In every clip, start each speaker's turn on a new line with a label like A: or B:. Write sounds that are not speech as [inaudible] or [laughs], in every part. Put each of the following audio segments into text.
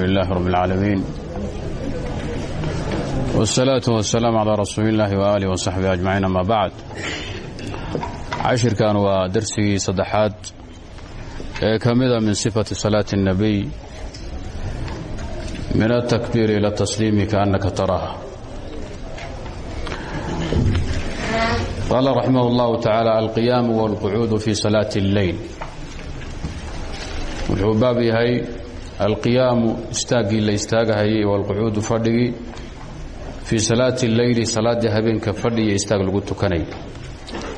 A: لله رب العالمين والصلاة والسلام على رسول الله وآله وصحبه أجمعين أما بعد cashirkan waa darsigii saddexaad ee ka mida min sifati salaati الnabiy min aلtakbiir ila tasliimi kaأnaka taraha qaala raximah اllahu taعaalى alqiyaamu wاlqucuudu fi salaati اlleyl wuxuu baab yahay alqiyaamu istaaggii la istaagahayay walqucuudu fadhigii fii salaati اlleyli salaaddii habeenka fadhi iyo istaag lagu tukanay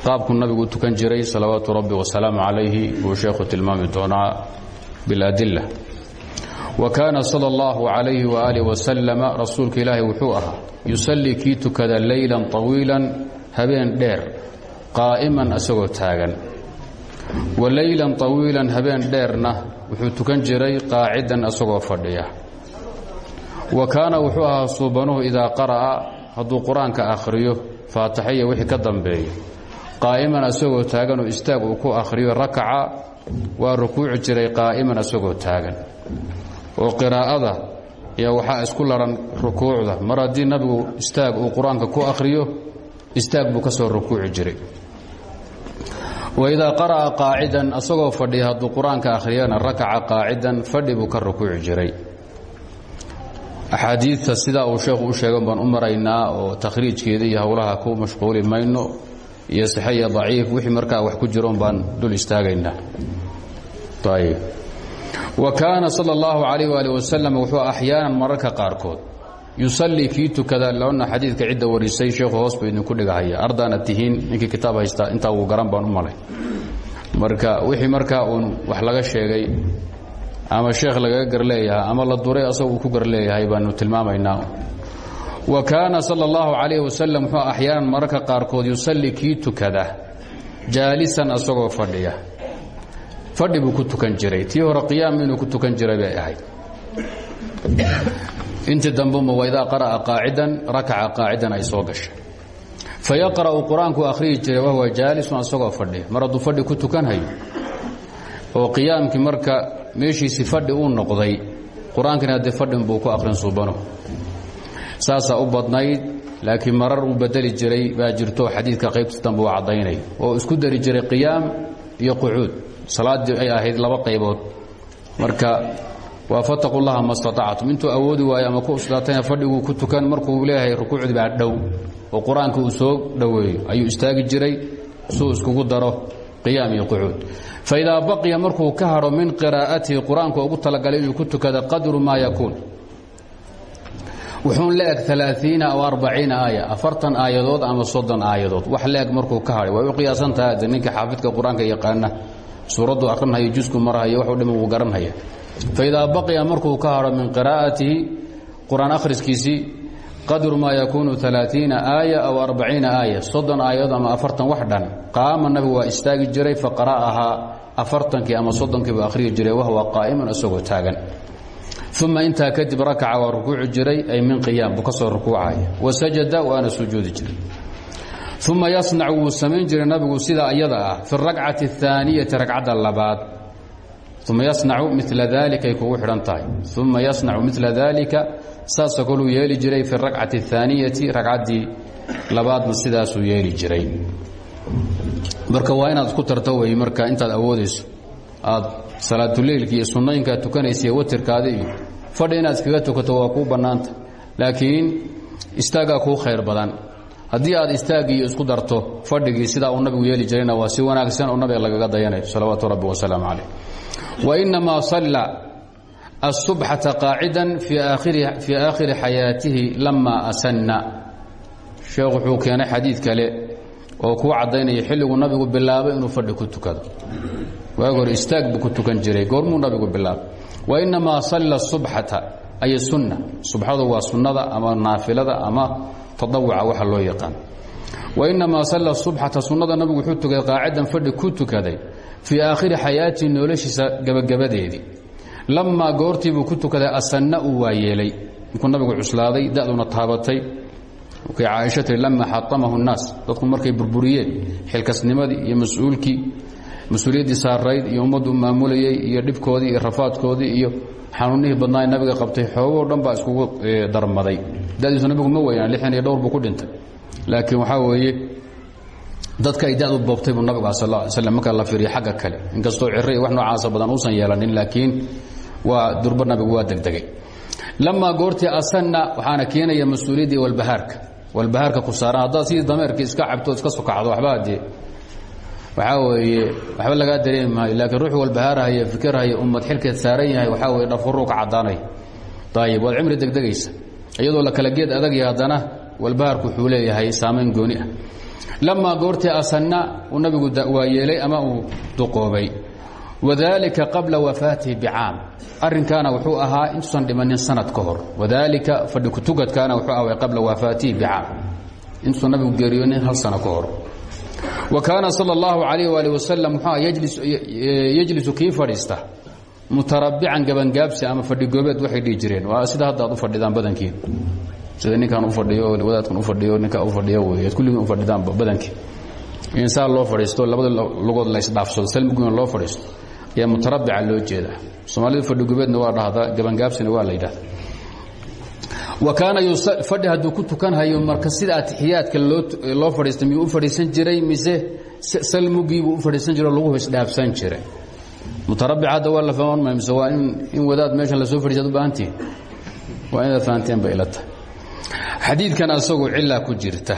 A: qaabku nabigu u tukan jiray salawaatu rabbi wasalaamu calayhi buu sheekhu tilmaami doonaa biladila wa kaana sala اllahu calayhi waaalih wasalama rasuulka ilaahi wuxuu ahaa yusallii kii tukada leylan طawiilan habeen dheer qaa'iman asagoo taagan wa leylan طawiilan habeen dheerna wuxuu tukan jiray qaacidan asagoo fadhiya. Wa kaana wuxuu ahaa suubanuhu idaa qara'a hadduu qur'aanka akhriyo faataxiya wixii ka dambeeyo. Qaa'iman asagoo taagan oo istaag uu ku akhriyo rakaca waa rukuuci jiray qaa'iman asagoo taagan. Oo qiraa'ada ayaa waxaa isku laran rukuucda. Mar haddii nabigu istaag uu qur'aanka ku akhriyo istaag buu ka soo rukuuci jiray waidaa qara'a qaacidan asagoo fadhiya hadduu qur'aanka akhriyana rakaca qaacidan fadhi buu ka rukuuci jiray axaadiidta sidaa uu sheekhu u sheegan baan u maraynaa oo takhriijkeeda iyo howlaha ku mashquuli mayno iyo saxe iyo daciif wixii markaa wax ku jiroon baan dul istaagaynaa ayb wa kaana sala allahu calayh waali wasalam wuxuu axyaanan mararka qaarkood yusallii kii tukada lana xadiidka cidda warisay sheekhu hoos buu idinku dhigahaya. Ardaana tihiin ninkii kitaab haysta intaa wuu garan baan u malay. Marka wixii markaa uun wax laga sheegay ama sheekh lagaga garleeyahay ama la duray asagoo ku garleeyahay baanu tilmaamaynaa. Wa kaana sala allahu calayh wasalam wuxuu axyaanan mararka qaarkood yusallii kii tukada jaalisan asagoo fadhiya. Fadhi ku tukan jiray. Tii hore qiyaam inuu ku tukan jiray intii dambuma waidaa qara'a qaacidan rakaca qaacidan ay soo gashay. Fayaqra'u qur'aanku akhriyi jiray wahuwa jaalisun asagoo fadhiya mar hadduu fadhi ku tukanhayo oo qiyaamkii marka meeshiisii fadhi uu noqday qur'aankina haddee fadhin buu ku aqrin suubano. Saasaa u badnayd laakiin marar uu bedeli jiray baa jirto xadiidka qaybta dambe uu caddaynay oo isku dari jiray qiyaam iyo qucuud salaaddii ay ahayd laba qaybood. Marka waa fataqu llaha ma staطactum intuu awoodi waayo ama ku uslaatayna fadhiguu ku tukan markuu leeyahay rukuucdii baa dhow. Oo qur'aanka uu soo dhoweeyo ayuu istaagi jiray suu iskugu daro qiyaam iyo qucuud. Faidaa baqiya markuu ka hadho min qiraa'atihi qur'aanku ugu talagalay inuu ku tukada qadru maa yakuun. Wuxuun la-eg aw arbaciina aaya afartan aayadood ama soddon aayadood. Wax la-eg markuu ka hadhay way u qiyaasantaha ninka xaafidka qur'aanka yaqaana. Suuraddu akhrinhayo jusku marhayo waxu dhiman wuu garanhaya faidaa baqiya markuu ka hadho min qiraa'atihi qur'aan akhriskiisii qadru maa yakuunu alaaiina aaya aw arbaciina aaya. Soddon aayad ama afartan wax dhan. Qaama nabigu waa istaagi jiray faqara'ahaa afartankii ama soddonkii buu akhriyi jiray wahwa qaa'iman isagoo taagan. Uma intaa kadib rakaca waa rukuuci jiray ay min qiyaam buu ka soo rukuucaya. Wasajada waana sujuudi jiray. Uma yasnacu wuu samayn jiray nabigu sidaa iyada ah fi arakcati اaaniyati ragcadda uma yasnacu mila daalika ay kugu xidhan tahay uma yasnacu mila daalika saasoo kaluu yeeli jiray fi rakcati اhaaniyati ragcaddii labaadna sidaasuu marka waa inaad isku tarto wey marka intaad awoodayso aad salaatuleilka iyo sunnooyinkaad tukanaysa watirkaada iyo fadhi inaad iskaga tukato waa kuu bannaanta laakiin istaaggaa kuu khayr badan haddii aad istaaggiiyo isku darto fadhigii sidaa uu nabigu yeeli jirayna waa si wanaagsan oo nabiga lagaga dayanayo salawaatu rabbi wasalaamu calayh wainamaa salla asubxata qaacidan fii aakhiri xayaatihi lama asanna sheekh wuxuu keenay xadiid kale oo kuu caddaynaya xilliguu nabigu bilaabay inuu fadhi ku tukado waagi hore istaag buu ku tukan jiray goormuu nabigu bilaabay wainamaa salla subxata ay sunna subxadu waa sunnada ama naafilada ama tadawuca waxa loo yaqaan wainamaa salla subxata sunnada nabigu wuxuu tukaday qaacidan fadhi ku tukaday fii aakhiri xayaatii noloshiisa gabagabadeedii lamaa goortiibuu ku tukaday asanna uu waayeelay inkuu nabigu cuslaaday da'duna taabatay. Kay caaisha lama xatamahu nnaas dadku markay burburiyeen xilkasnimadii iyo mas'uulkii mas'uuliyaddii saarayd iyo ummaddu maamulayey iyo dhibkoodii iyo rafaadkoodii iyo xanuunihii badnaa nabiga qabtay xoogoo dhan baa iskugu darmaday. Dadiisu nabigu ma weynaan lixan iyo dhowr buu ku dhintay. Laakiin waxaa weeye dadka ay dadu boobtay buu nabigu sal ly slam marka la fiiriyo xagga kale. Inkastoo ciro iyo wax noocaasa badan uusan yeelanin laakiin waa durba nabigu waa degdegay. Lamaa goortii asanna waxaana keenaya mas'uuliyaddii walbahaarka walbahaarka ku saaran haddaad sidii iska cabto iska sokacdo waxbaa dee waxaa weeye waxba lagaa dareemi maayo laakiin ruux walbahaarahaya fikirhaya ummad xilkeed saaran yahay waxaa weye dhafuruu ka caddaanay. Ayib waad degdegaysa. Iyadoo la kala geed adagya haddana walbahaarku wuxuu leeyahay saamayn gooni ah lamaa goortii asanna uu nabigu waa ama uu duqoobay wadalika qabla wafaatihi bicaam arrinkaana wuxuu ahaa intuusan dhimanin sanad ka hor wadalika fadhi kutugadkaana wuxuu ahaa qabla wafaatihi bicaam intuusan nabigu geeriyoonin hal sano ka hor wa kaana sal اllahu alayh wali wasalam muxuu yejlisu kii fadhiista mutarabbican gabangaabsi ama fadhigoobeed waxay dhihi waa sida hadda ad u fadhidaan badankiin sida ninkan u fadhiyo wadaadkan u fadhiyo ninka u fadhiyo wey ad kulligiin u fadhidaan badankii insaan loo fadhiisto labada lugood la isdhaafsado salmiguna loo fadhiisto ayaa mutarabbica loo jeedaa. Soomaalidu fadhigoobeedna waa dhahdaa gabangaabsina waa la yidhahda wa kaana fadhi hadduu ku tukanhayo marka sida atixiyaadka loo fadhiista miyuu u fadhiisan jiray mise salmugiibuu u fadhiisan jiro lagu isdhaafsan jiray? Mutarabbic hadda la fahman may mise waa in wadaad meeshan la soo fadhiisaad u baahantihin waa inaad xadiidkan asagu cilaa ku jirta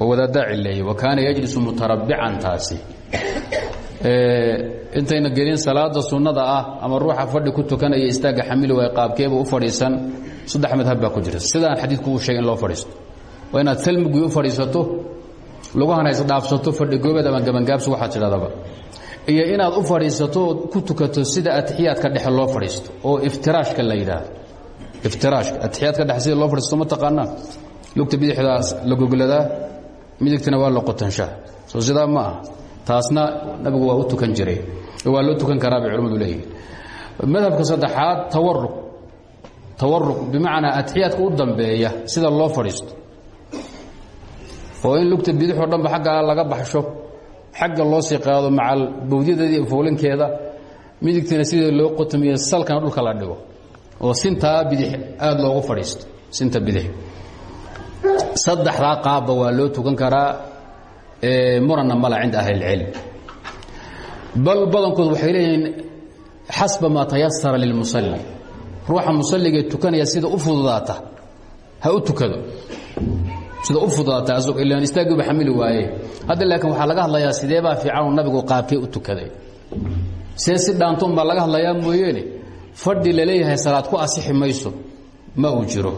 A: oo wadaaddaa cileeyey wa kaana yajlisu mutarabbican taasi. Intayna gelin salaada sunnada ah ama ruuxa fadhi ku tukanaya istaagga xamili waay qaabkeeba u fadhiisan saddex madhab baa ku jirta sidaan xadiidku uu sheegay in loo fadhiisto. Waa inaad salmigii u fadhiisato lugahana isdhaafsato fadhi goobeed ama gabangaabsi waxaad tidhahdaba. Iyo inaad u fadhiisato ood ku tukato sida atixiyaadka dhexe loo fadhiisto oo iftiraashka la yidhaahdo iftiraashka atixiyaadka dhexe sida loo fadhiisto ma taqaanaa lugta bidixdaas la gogladaa midigtana waa la qotanshaa soo sidaa ma aha taasna nabigu waa u tukan jiray waa loo tukan karaa bay culimmadu leeyihiin madhabka saddexaad tawaruq tawaruq bimacnaa atixiyaadka u dambeeya sida loo fadhiisto oo in lugta bidixoo dhanba xagga laga baxsho xagga loo sii qaado macal bawdyadeeda iyo foolinkeeda midigtiina sidii loo qotomiye salkana dhulka la dhigo oo sintaa bidix aada loogu fadhiisto sinta bidix. Saddexdaa qaabba waa loo tukan karaa muranna mala cinda ahli اlcilm bal badankood waxay leeyihiin xasba maa tayasara lilmusalli ruuxa musalligee tukanaya sida u fududaata ha u tukado. Sida u fududaata ilaan istaagiiba xamili waaye. Hadda laakiin waxaa laga hadlayaa sideebaa fiicanuu nabigu qaabkee u tukaday? See si dhaantoon baa laga hadlayaa mooyeene fadhi laleeyahay salaad ku asixi mayso ma uu jiro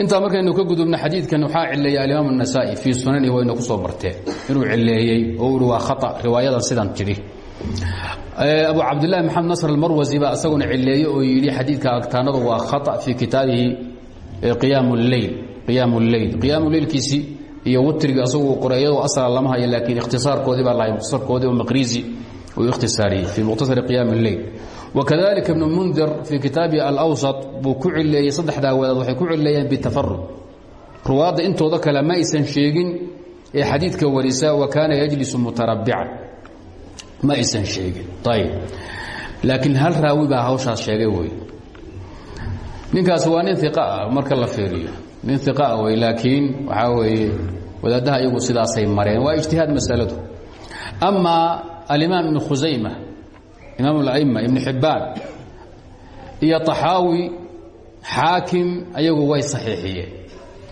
A: intaa markaynu ka gudubno xadiidkan waxaa cileeyey alimaam النasaa'i fii sunanihi wayna ku soo barteen inuu cileeyey oo ui waa khaa riwaayadan sidan tidhi abu cabdillahi maxamed nasr almarwasi baa isaguna cileeye oo yidhi xadiidka agtaanadu waa khaa fii kitaabihi qiyaam اleyl qiyaam اleyl qiyaam leylkiisii iyo witrigi asagu qoray iyadoo asla lama hayo laakiin ikhtisaarkoodii baa lahay mukhtasarkoodii oo maqrizi uu ikhtisaariyey fii mukhtasari qiyaam اleyl وkذلika بن mنdir fii kitaabihi alأwسط buu ku cileeyey saddexdaa wadaad waxay ku cileeyeen bitafarud ruwaadda intooda kale ma aysan sheegin ee xadiidka warisa wa kaana yجlisu mutarabbican ma aysan sheegin ayb laakiin hal raawi baa hawshaas sheegay wey ninkaas waa nin iq ah marka la fiiriyo nin iq ah wey laakiin waxaa weeye wadaaddaha iyagu sidaasay mareen waa ijtihaad masaladu ama alimaam ibn khusayma imaam اlأma ibn xibbaan iyo طaxaawi xaakim ayagu way saxiixiyeen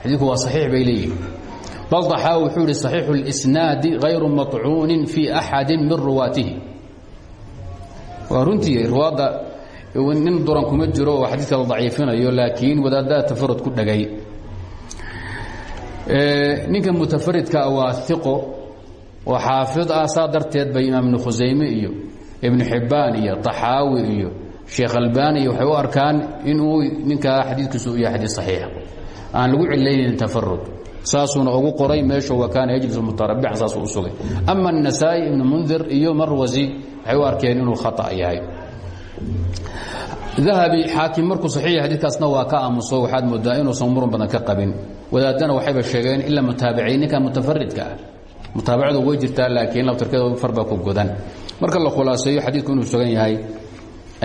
A: xadiidku waa saxiix bay leeyihin bal طaxaawi wuxuu yihi صaxiixu اlisnaadi غayru maطcuunin fii axadi min ruwaatihi waa runtii ruwaadda nin duran kuma jiro oo xadiidka la daciifinayo laakiin wadaadada tafarud ku dhegay ninka mutafaridka waa iqo oo xaafid ah saa darteed bay imaam ibn khusayme iyo ibnu xibbaan iyo taxaawi iyo sheekh albani waxay arkaan inuu ninkaa xadiidkiisu u yahay xadiid saxiixa aan lagu cilaynayn tafarud saasuuna ugu qoray meesha wa kaana yajlis mutarabbican saasuu u sugay. Ama anasaa'i ibnu mundir iyo marwasi waxay u inuu khata yahay. Dahabi xaakim markuu saxiix xadiidkaasna waa ka aamuso waxaad moodaa inuusan muran badan ka qabin. Wadaadana waxayba sheegeen ilaa mutaabiciin ninka ah. mutaabacadu way jirtaa laakiin labtarkeeda farbaa ku godan marka la khulaaseeyo xadiidku inuu sugan yahay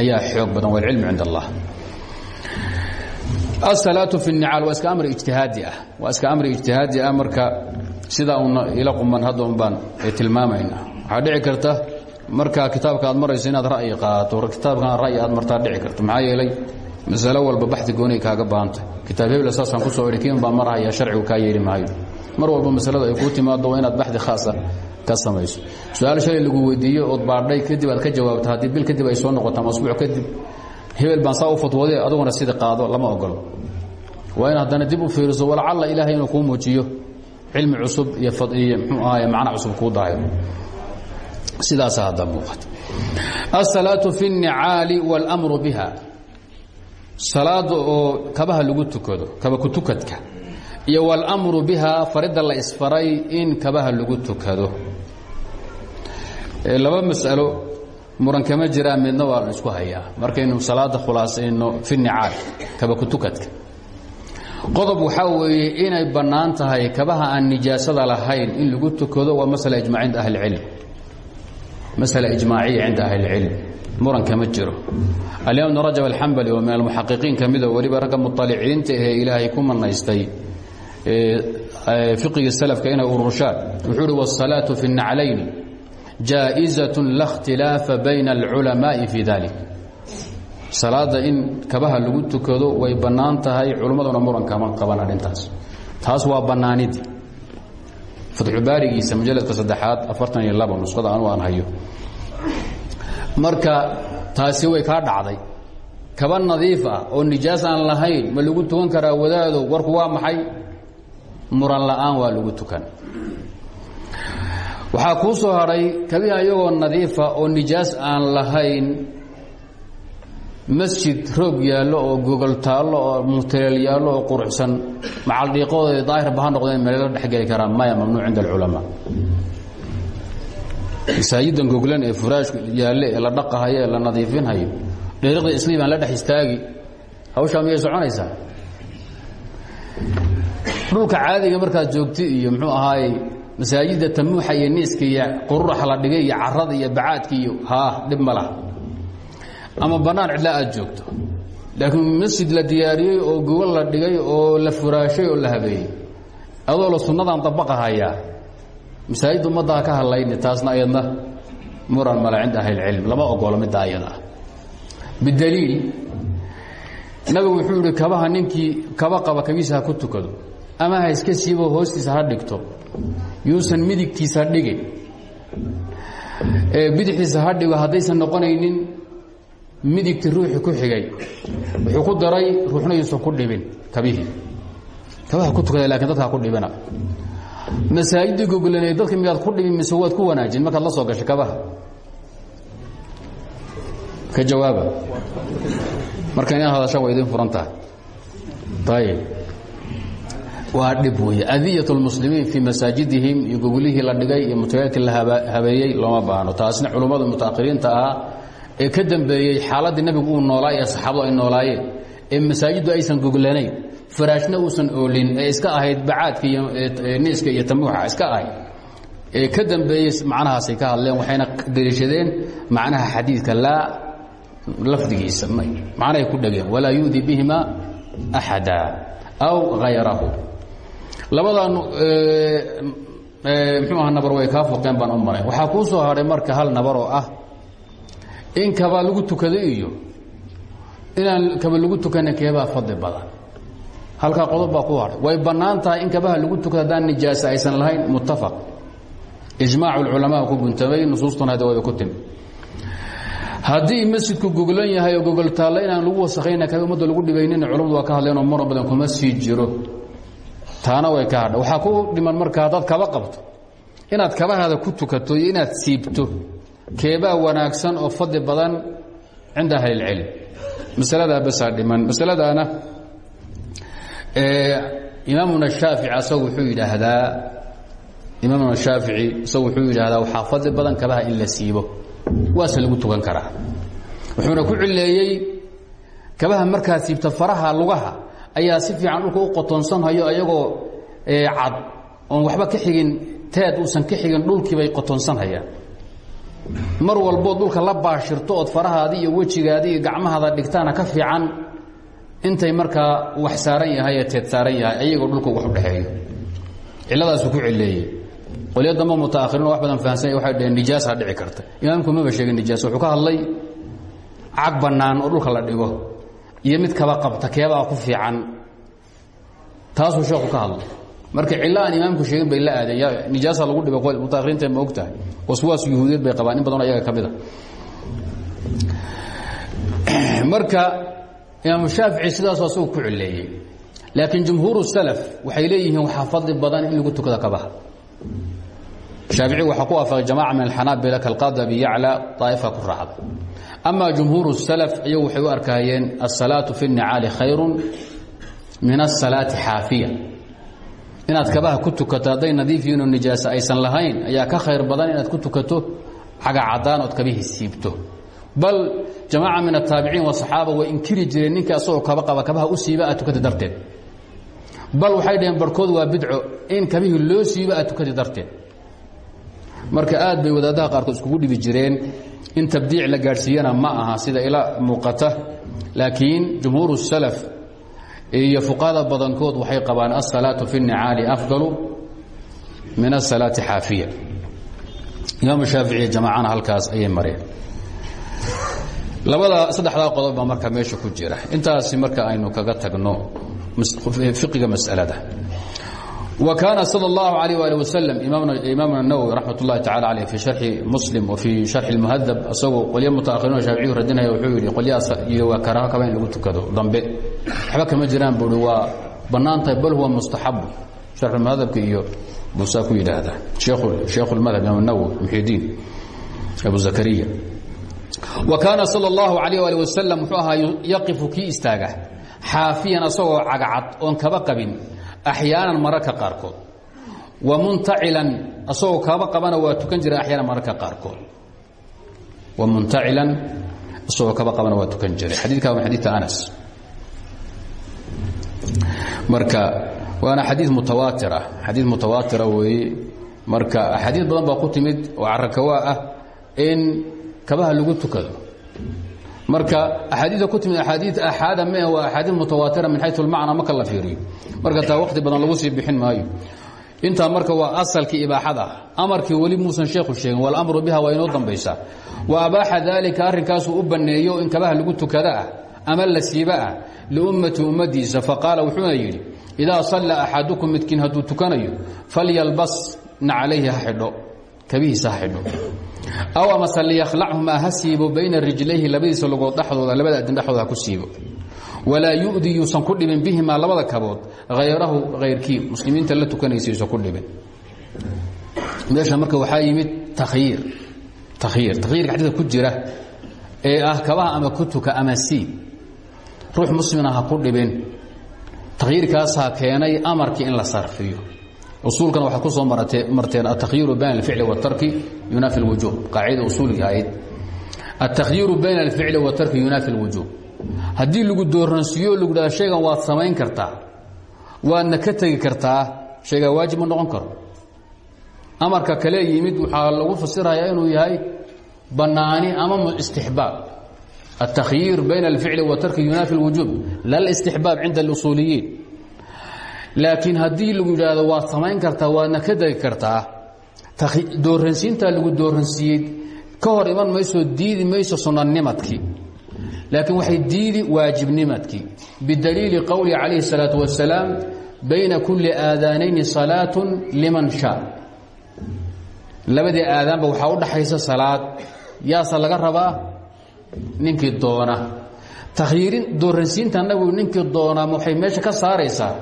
A: ayaa xoog badan waalcilmu cind allah. Asalaatu fi nicaal waa iska amri ijtihaadi ah. Waa iska amri ijtihaadi ah marka sidaa una ila quman hadda un baan tilmaamayna waxaa dhici karta marka kitaabka aad marayso inaad ra'yi qaadato kitaabkan ra'yi aad martaa dhici karta maxaa yeelay masalo walba baxdi goonay kaaga baahantay. Kitaab hebla saasaan ku soo idhi kiin baa marahaya sharcigu kaa yeeli maayo. Mar walba masalada ay kuu timaado waa inaad baxdi khaasa ka samayso su-aal shalay lagu weydiiyo ood baadhay kadib aad ka jawaabto haddii bil kadib ay soo noqoto ama asbuuc kadib hebel baan saa u fatwooday aduguna sida qaado lama ogolo waa in haddana dib u fiiriso walacalla ilaahay inuu kuu muujiyo cilmi cusub iyo iyo mxuu ahaay macna cusub kuu dahayo sidaasa hadda muuqata asalaatu fi الnicaali wاlmru biha salaada oo kabaha lagu tukado kaba kutukadka iyo wاlmru biha faridda la isfaray in kabaha lagu tukado laba masalo muran kama jiraan midna waa la isku hayaa. Markaynu salaada khulaasayno fi nicaal kabakutukadka qodob waxaa weeye inay bannaan tahay kabaha aan nijaasada lahayn in lagu tukado waa masala ijmaa cinda ahlicilm masala ijmaaciya cinda ahlicilm muran kama jiro. Alimam ibn rajab alxambali oo min almuxaqiqiin ka mida ah, weliba ragga muطaliciinta ahee ilaahay ku manaystay fiqigii salafka inay ururushaan wuxuu uhi wاsalaatu fi naclayni jaaئizaة la اkhtilaafa bayna اlculamaaءi fi dalik salaada in kabaha lagu tukado way bannaan tahay culummaduna muran kama qaban arrintaas taas waa bannaanidii fatxubaarigiisa mujalladka saddexaad afartan iyo laba nuskhada anu aan hayo marka taasi way kaa dhacday kaba nadiif ah oo nijaas aan lahayn ma lagu tukan karaa wadaadow warku waa maxay muran la'aan waa lagu tukan waxaa kuu soo hadhay kabiha iyagoo nadiifa oo nijaas aan lahayn masjid roog yaallo oo gogol taallo oo mutaleel yaallo oo quruxsan. Macaldhiiqooda daahirba ha noqdeen meelo la dhexgeli karaan. Maya mamnuuc cinda alculamaa. Masaajidan goglan ee furaashka yaalle ee la dhaqahayo ee la nadiifinhayo dheeriqda islii baan la dhex istaagi. Hawshaa miyay soconaysaa? Dhulka caadiga markaad joogti iyo muxuu ahaayey masaajidda tamuuxa iyo niiska iyo qururaxa la dhigay iyo carada iyo bacaadka iyo haa dhib ma laha. Ama bannaan cidlaa aad joogto. Laakiin masjid la diyaariyey oo gogol la dhigay oo la furaashay oo la habeeyey adoo la sunnadan dabaqahayaa masaajid ummaddaa ka hadlayni taasna ayadna muran male cinda ahlilcilm lama ogolo midda ayada ah. Bidaliil nabigu wuxuu yihi kabaha ninkii kaba qaba kabiisa ha ku tukado ama ha iska siibo hoostiisa ha dhigto. Yuusan midigtiisa dhigin bidixiisa ha dhigo haddaysan noqonaynin midigti ruuxii ku xigay. Wuxuu ku daray ruuxna yuusan ku dhibin kabihii kabaha ku tukada laakiin dadkaa ku dhibina masaajidda goglanay dadka miyaad ku dhibin mise waad ku wanaajin markaad la soo gashay kabaha? Ka jawaaba. Marka inaad hadashaan waa idin furan tahay. Ayib waa dhib weeye. Adiyat اlmuslimiin fii masaajidihim iyo gogolihii la dhigay iyo mutayaalkii la habeeyey looma baahno. Taasna culummada mutaahiriinta ah ee ka dambeeyey xaaladdii nebigu uu noolaa ee saxaabadu ay noolaayeen. Ee masaajiddu aysan goglanayn faraashna uusan oolin ee iska ahayd bacaadka iyo niiska iyo tamuuxa iska ahayd. Ee ka dambeeyey macnahaasay ka hadleen waxayna dariishadeen macnaha xadiidka laa lafdigiisa macnahay ku dhegeen. Walaa yu'di bihima axada aw hayrahu labadan mxuu aha nabar way kaa foqeen baan u maray. Waxaa soo hadhay marka hal nabar oo ah in kaba lagu tukado iyo inaan kaba lagu tukana keebaa fadli badan. Halkaa qodob baa ku hadhay. Way bannaan in kabaha lagu tukado haddaan nijaasa aysan lahayn muttafaq. Ijmaacu lculamaa ku guntamay nusuustuna hada wada ku timi haddii masjidku goglan yahay oo gogol taallo inaan lagu wasakayna kabi ummadda lagu dhibaynina culamadu waa ka hadleenoo muran badan kuma sii jiro taana way ka hadha. Waxaa ku dhiman marka haddaad kaba qabto. Inaad kabahaada ku tukato iyo inaad siibto keebaa wanaagsan oo fadli badan cinda ahlilcilm masaladaa basaa dhiman. Masaladaana imaamuna shaafici asagu wuxuu yidhaahdaa imaamuna shaafici isagu wuxuu yidhaahdaa waxaa fadli badan kabaha in la siibo. Waase lagu tukan karaa. Wuxuuna ku cileeyey kabaha markaad siibta faraha lugaha ayaa si fiican dhulka u qotoonsanhayo ayagoo cad oon waxba ka xigin teed uusan ka xigin dhulkii bay qotonsanhayaan mar walbood dhulka la baashirto ood farahaadi iyo wejigaadi iyo gacmahaada dhigtaana ka fiican intay markaa wax saaran yahay ee teed saaran yahay ayagoo dhulka wax u dhexeeyo. Ciladaasuu ku cileeyey qolyo dambe mutaakhiriin wax badan fahamsanya waxay dhaheen nijaasaa dhici karta. Imaamku maba sheegin nijaas wuxuu ka hadlay cag bannaan oo dhulka la dhigo iyo mid kaba qabta keebaa ku fiican. Taasuu sheekhu ka hadlay. Marka cillo aan imaamku sheegin bay la aadeen. Nijaasa lagu dhibo mutaakhiriinta ma og tahay waswaas yuhuudiyeed bay qabaan. In badanoo ayaga ka mid a [clears throat] marka imaamu shaafici sidaasu asagu ku cileeyey laakiin jumhuuru salaf waxay leeyihiin waxaa fadli badan in lagu tukada kabaha. Shaafici waxaa ku waafaqay jamaca min alxanaabila kalqadabi yacla daa'ifa ku raacda ama jumhuuru salaf iyagu waxay u arkaayeen asalaatu fi الnicaali khayru min asalaati xaafiya inaad kabaha ku tukato hadday nadiif yihiinoo nijaase aysan lahayn ayaa ka khayr badan inaad ku tukato caga cadaan ood kabihii siibto bal jamaaca min ataabiciin wasaxaaba way inkiri jireen ninka asagoo kaba qaba kabaha u siiba aad tukata darteed. Bal waxay dhaheen barhkood waa bidco in kabihii loo siibo aad tukata darteed marka aad bay wadaadaha qaarkood iskugu dhibi jireen in tabdiic la gaadhsiiyana ma aha sida ila muuqata. Laakiin jumhuur salaf iyo fuqahada badankood waxay qabaan asalaatu fi الnicaali afdalu min asalaati xaafiya. Imaam shaafici jamaacana halkaas ayay mareen. Labada saddexdaa qodob marka meesha ku jira. Intaasi marka aynu kaga tagno fiqiga masalada wa kaana salى اllahu عalيه ali waslm imaamna الnawwi raxmat اllahi tacala aleyh fi sharxi muslim wa fii sharxi اlmuhadab isagoo qolyo mutaahiriin shaaficiyu radinaya wuxuu yidhi qolyahaas yidhi waa karaaho kaba in lagu tukado dambe waxba kama jiraan buui waa bannaan tahay bal huwa mustaxabu sharxulmuhadabka iyo buusaa ku yidhaahdaa sheekhu اlmadhab imaam الnawwi muxidiin abu zakariya wa kaana salى اllahu alayh ali wasalam muxuu ahaa yaqifu kii istaaga xaafiyan asagoo cagcad oon kaba qabin axyaanan mararka qaarkood wa muntacilan asagoo kaba qabana waa tukan jira axyaanan mararka qaarkood wa muntacilan isagoo kaba qabana waa tukan jiray xadiidka waa xadiidka anas marka waana xadiid mutawaatir ah xadiid mutawaatira weeye marka axaadiid badan baa ku timid oo carakawaa ah in kabaha lagu tukado marka axaadiida ku timid axaadii axaada meh waa axaadii mutawaatira min xayu lmacna marka la fiiriyo. Marka taa waqti badan lagu sii bixin maayo. Intaa marka waa asalkii ibaaxada. Amarkii weli muusan sheekhu sheegin walamru biha waa inoo dambaysaa wa abaaxa daalika arrinkaasuu u banneeyo in kabaha lagu tukada ah ama la siiba ah liummati ummadiisa. Faqaala wuxuuna yidhi idaa salla axadukum midkiin hadduu tukanayo falyalbas na calayhi ha xidho kabihiisa ha xidho aw amase liyakhlachumaa ha siibo bayna rijlayhi labadiisa logood dhexdooda labada adin dhexdooda ha ku siibo. Walaa yu'di yuusan ku dhibin bihimaa labada kabood hayrahu hayrkii muslimiinta la tukanaysa yuusan ku dhibin. Meesha marka waxaa yimid takhyiir takhyiir takhyiirka xadiidka ku jira ee ah kabaha ama ku tuka ama siib. Ruux muslimna ha ku dhibin. Takhyiirkaasaa keenay amarkii in la sarfiyo usuulkan waxaad ku soo marteen altakhyiiru bayna alficli watarki yunaafi اlwujuub qaacida usuuliga ahayd altakhyiiru bayna alficli watarki yunaafi اlwujuub haddii lagu dooransiiyo lagu dhahdo shaygan waad samayn kartaa waadna ka tegi kartaa shaygaa waajib ma noqon karo amarka kale yimid waxaa lagu fasirayaa inuu yahay bannaani ama istixbaab altakhyiir bayna alficli watarki yunaafi اlwujuub la listixbaab cinda اlusuuliyiin laakiin haddii lagu yidhaahdo waad samayn kartaa waadna ka degi kartaa. Dooransiintaa lagu dooransiiyey ka hor iman mayso diidi mayso sunanimadkii laakiin waxay diidi waajibnimadkii bidaliili qowlihi calayhi اsalaau wasalaam bayna kulli aadanayn salaatu liman shaa. Labadii aadaanba waxaa u dhaxaysa salaad. Yaase laga rabaa? Ninkii doona. Takhyiirin dooransiinta nabigu ninkii doonaa waxay meesha ka saaraysaa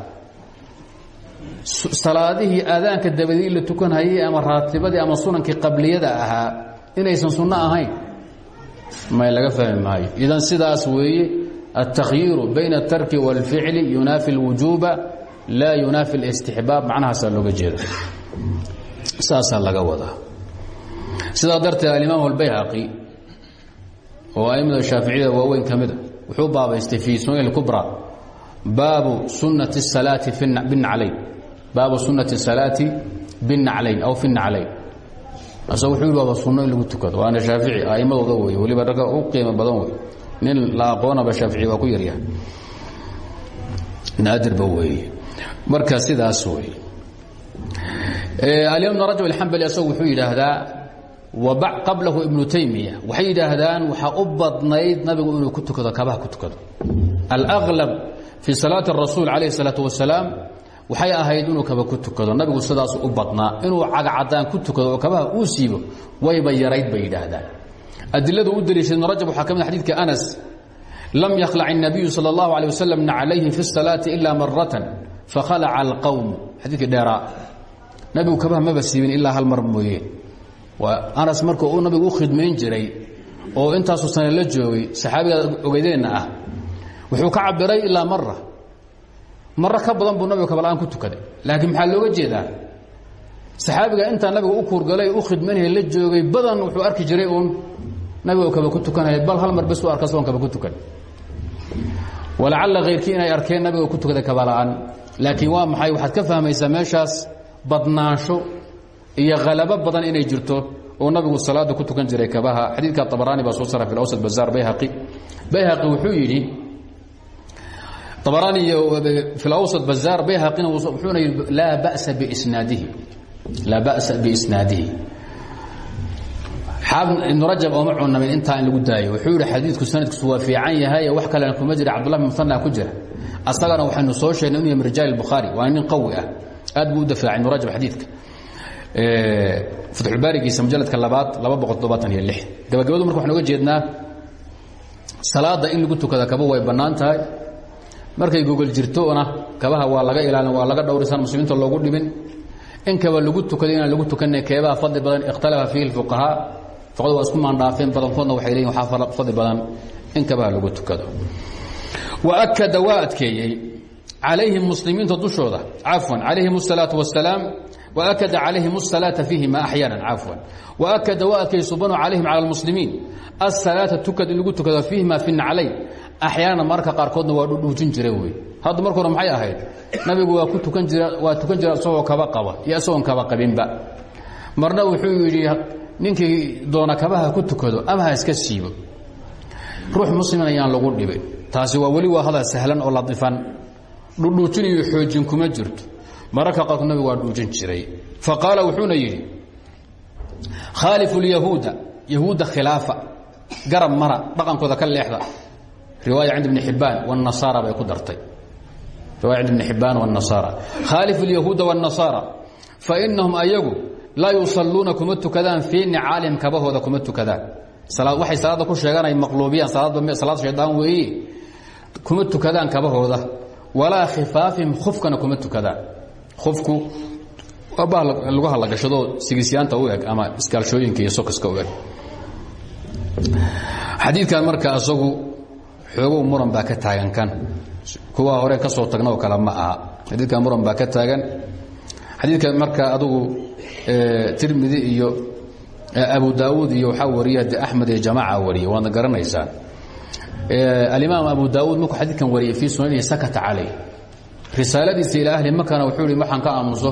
A: salaadihii aadaanka dabadii la tukanhayay ama raatibadii ama sunankii qabliyada ahaa inaysan sunno ahayn may laga fahmi maayo idan sidaas weeye altakhyiiru bayna اtarki wاlficli yunaafi اlwujuuba laa yunaafi اlاstixbaab macnahaasaa looga jeeda saasaa laga wadaa sidaa darteed alimaam اlbayhaqi oo aimada shaaficiyada waaweyn ka mida wuxuu baabaystay fii sunan اkubra baabu sunati الsalaati binaclayn baabu sunati الsalaati binaclayn aw fi naclayn asag wuxuu yidhi waaba sunno in lagu tukado waana shaafici a'immadooda wey weliba ragga u qiimo badan wey nin la aqoonaba shaafici waa ku yaryahay naadirba weeye marka sidaas wey alimaam ibn rajab alxambali asagu wuxuu yidhaahdaa qablahu ibnu taymiya waxay yidhaahdaan waxaa u badnayd nabigu inuu ku tukado kabaha ku tukado alأklab fii salaati الrasuul alayh الsalaaة wasalaam waxay ahayd inuu kaba ku tukado nabigu sidaas u badnaa inuu cagcadaan ku tukado oo kabaha uu siibo wayba yarayd bay yidhaahdaan adiladu u daliishay ibn rajab waxaa ka mid xadidka anas lam yakhlac الnabiyu salى اllahu alيه waslm naclayhi fi الsalaaةi ila maratan fakhalaca اlqowm xadiidkii dheeraa nabigu kabaha maba siibin ilaa hal mar mooye anas marka uu nabigu u khidmayn jiray oo intaasuu sane la joogay saxaabiga ogeydeenna ah wuxuu ka cabiray ilaa mara maro ka badan buu nabigu kabala'aan ku tukaday. Laakiin maxaa looga jeedaa? Saxaabiga intaa nabiga u kuurgalay u khidmaynaya la joogay badan wuxuu arki jiray uun nabigo kaba ku tukanaya bal hal mar bes u arka soon kaba ku tukan walacalla khayrkii inay arkeen nabiga ku tukaday kabala'aan laakiin waa maxay? Waxaad ka fahmaysaa meeshaas badnaansho iyo halabo badan inay jirto oo nabigu salaada ku tukan jiray kabaha. Xadiidka abaraani baa soo sara fi awsad bazaar bayhaqi. Bayhaqi wuxuu yidhi abaraani iyo fi awsad bazaar bayhaqina wuxuuna yidhi laa ba'sa biisnaadihi. Laa ba'sa biisnaadihi. Xaafid ibnu rajab ooma cunamin intaa in lagu daayo. Wuxuu yidhi xadiidku sanadkiisu waa fiican yahay wax kalena kuma jira. Cabdullah bin musanaa ku jira. Asagana waxaynu soo sheegnay inu yahay min rijaal الbukhaari waa nin qawi ah. Aad buu u dafaacay ibnu rajab xadiidka. Fatxulbaarigiisa mujaladka labaad iyo gabagabadu marka waxaan oga jeednaa salaada in lagu tukada kaba way bannaan tahay markay gogol jirtona kabaha waa laga ilaalin waa laga dhowrisaan muslimiinta loogu dhibin in kaba lagu tukado inaan lagu tukanay keebaha fadli badan ikhtalafa fiihi اlfuqahaa fuqadu waa isku maandhaafeen badankoodna waxay leeyihin waxaa fadli badan in kabaha lagu tukado waakada waa adkeeyey calayhim muslimiinta dushooda cafwan calayhim الsalaaةu wasalaam waakada calayhim الsalaaةa fiihima axyaana cafwan waakada waa adkeeyey subanu calayhim cala اlmuslimiin asalaata tukad in lagu tukado fiihima fi naclayn axyaana mararka qaarkoodna waa dhudhuujin jira wey. Hadda marka maxay ahayd? Nabigu waa ku tukan jira waa tukan jira isagoo kaba qaba iyo isagoon kaba qabinba. Marna wuxuu yidhi ninkii doona kabaha ku tukado ama iska siibo. Ruux muslimin ayaan lagu dhibin taasi waa weli waa hadal sahlan oo laifan dhudhuujin iyo xoojin kuma jirto. Mararka qaarkood nabigu waa dhuujin jiray. Fa qaala wuxuuna yidhi khaalifu lyahuuda yahuudda khilaafa garab mara dhaqankooda ka leexda riwaaya cind ibni xibbaan wاnasaara bay ku dartay riwaya cind ibni xibbaan wاnasaara khaalifu lyahuuda wاnnasaara fainahum ayagu laa yusalluuna kuma tukadaan fii nicaalihim kabahooda kuma tukadaan waxay salaadda ku sheeganay maqluubiyaan salaad shaydaan weeye kuma tukadaan kabahooda walaa khifaafihim khufkana kuma tukadaan khufku waa bah lagu hallagashadoo sigisyaanta u eg ama iskaalshooyinka iyo sokaska u eg xadiidkan marka asagu xoogow muran baa ka taagan kan. Kuwa hore ka soo tagna oo kale ma aha. Xadiidkan muran baa ka taagan. Xadiidka marka adugu tirmidi iyo abu daauud iyo waxaa wariya de axmed iyo jamaaca wariya waadna garanaysaan alimaam abu daauud markuu xadiidkan wariyay fii sunanihi sakata calayh risaaladiisa ilaa ahli makana wuxuu ihi waxaan ka aamuso?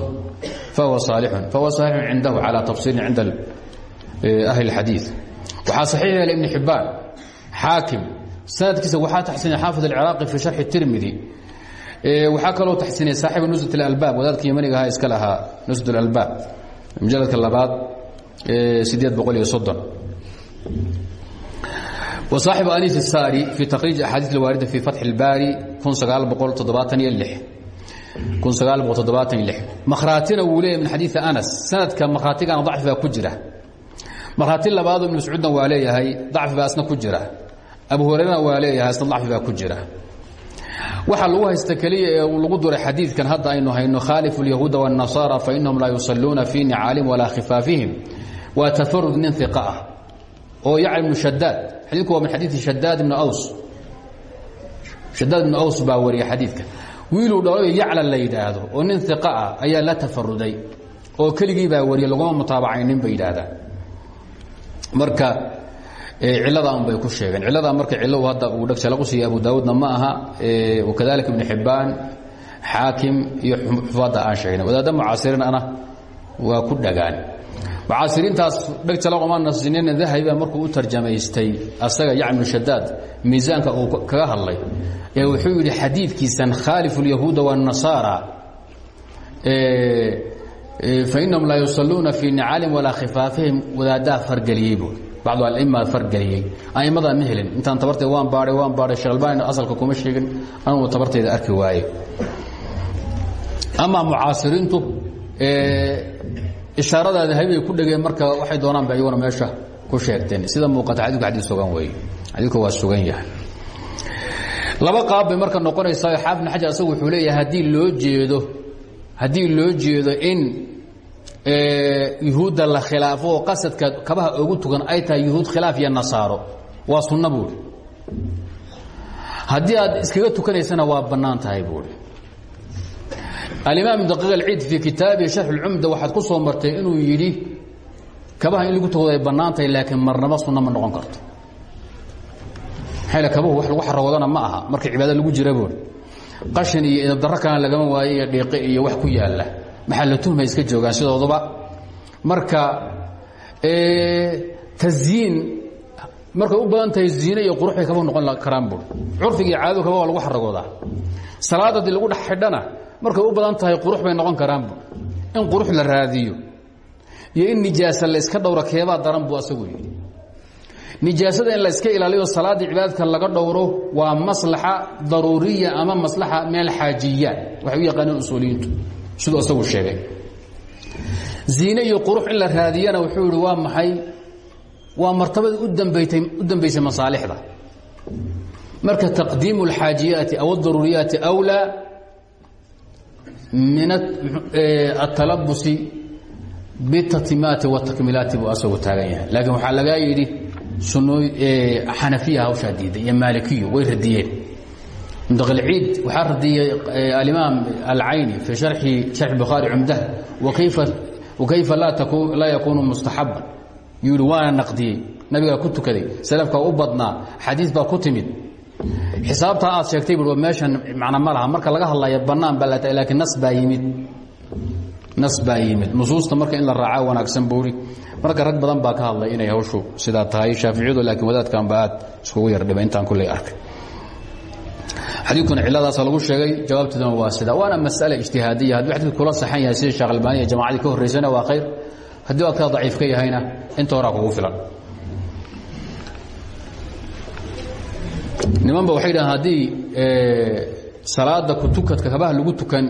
A: Fahuwa saalixun. Fahuwa saalixun cindahu calaa tafsiirin cinda ahli اlxadiid waxaa saxiix yeelay ibn xibbaan xaakim sanadkiisa waxaa taxsinay xaafid alciraaqi fii sharxi tirmidi waxaa kaloo taxsinay saaxibu nusrat اlalbaab wadaadka yamaniga ahaa iska lahaa nusrat اlalbaab mujaladka labaad sideed boqol iyo soddon وصاaxiب أنيس الsاrي في تkريiج أxاadiiث الwاaردة في فaتح الbاrي kun sagaal boqol toddobaatan iyo lix kun sagaal boqol toddobaatan iyo lix makhraatina wuu leeyahy min xadiiثi أنس sanadka makhraatigaana ضacfi baa ku jira makhraati labaado iبn mascuudna waa leeyahay ضacfi baa isna ku jira abu hurayrana waa leeyahay isna ضacfi baa ku jira waxa lagu haysta keliya ee lagu duray xadiidkan hadda aynu hayno khاaliفu اليahuuda والنaصاaرى faإنahum laa yuصaluuna fي نicaalihim وalaa khiفاafihim waa تfarud nin ثiق ah oo yacla ibnu shadaad xadiidku waa min xadiidi shadaad ibni aws shadaad ibnu aws baa wariya xadiidka wiiluu dhaloyo yacla la yidhaahdo oo nin iqa ah ayaa la tafaruday oo keligii baa wariya laguma mutaabacaynin bay yidhaahdaan marka ciladaan bay ku sheegeen. Ciladaa marka cilo hadda uu dheg salagu siiya abu daawuudna ma aha wakadalika ibnu xibbaan xaakim iyo xufaadda aan sheegnay. Wadaadda mucaasirinana waa ku dhagaan. Mucaasiriintaas dheg salaqoma nasinina dahabi baa markuu u tarjamaystay asaga yacni shadaad miisaanka uu kaga hadlay ee wuxuu yidhi xadiidkiisan khaalifu lyahuuda waannasaara fainahum laa yusalluuna fii nicaalihim walaa khifaafihim. Wadaaddaa fargeliyeybu bacdu alima fargeliyey aimmadaa ma helin intaan tabarteed waan baadhay waan baadhay sheekh albaani asalka kuma sheegin anugu tabarteyda arki waaye ama mucaasiriintu ishaaradaada habay ku dhegeen marka waxay doonaan ba iyaguna meesha ku sheegteen sida muuqata xadiku xadii sugan weeye xadiidku waa sugan yahay laba qaab bay marka noqonaysaa xaafid xajar asagu wuxuu leeyahay haddii loo jeedo haddii loo jeedo in yuhuudda la khilaafo oo qasadka kabaha ogu tugan ay tahay yuhuud khilaaf iyo nasaaro. Waa sunno buuri haddii aad iskaga tukanaysana waa bannaan tahay buuri alimaam daqiiq alciid fii kitaabihi sharx ulcumda waxaad ku soo martay inuu yidhi kabaha in lagu tukado ay bannaan tahay laakiin marnaba sunno ma noqon karto. Maxaa kabuhu wax lagu xarawadana ma aha. Marka cibaada lagu jira buuri qashin iyo idabdarro kalena lagama waayo iyo dhiiqe iyo wax ku yaalla maxaa la tuhmay iska joogaan sidooduba? Marka tasyiin markay u badan tahay ziine iyo qurux bay kaba noqon karaan buuri curfiga iyo caadadu kaba waa lagu xaragoodaa. Salaad haddii lagu dhex xidhana markay u badan tahay qurux bay noqon karaan buuri in qurux la raadiyo iyo in nijaasa la iska dhowro keebaa daran buu asagu yidhi. Nijaasada in la iska ilaaliyo salaaddii cibaadadka laga dhowro waa maslaxa daruuriya ama maslaxa min alxaajiyaat waxay u yaqaaneen usuuliyiintu siduu isagu sheegay ziine iyo qurux in la raadiyana wuxuu yidhi waa maxay waa martabada u dambaytay u dambaysay masaalixda marka taqdiimu اlxaajiyaati aw اdaruuriyaati أwlىa min atalabusi bitatimaati watakmilaati buu asagu taagan yahay laakiin waxaa lagaa yidhi xanafiya hawshaa diiday iyo maalikiyu way radiyeen mdaqilciid waxaa radiyey alimaam alcayni harxi sharxi bukhaari cumdah wakayfa laa yakuunu mustaxaban yihi waana naqdiyey nabigaa ku tukaday salafkaa u badnaa xadiis baa ku timid xisaabtaa aad sheegtay bui meeshan macna ma laha marka laga hadlaya bannaan baa la baa yimid nas yimid nusuusta marka in la raacaa wanaagsan buuri marka rag badan baa ka hadlay inay hawshu sidaa tahay shaaficiyadu laakiin wadaadkan ba aad iskugu yar dhibay intaan kulley arkay xadiidkuna ciladaasa lagu sheegay jawaabteeduna waa sida. Waana masale ijtihaadiya hadduu xadidku kula saxan yahay sida sheekh albaani iyo jamacadii ka horraysana waa khayr. Haddii aad ka daciif ka yahayna inta horaa kugu filan. Nimanba waxay dhahaan haddii salaada kutukadka kabaha lagu tukan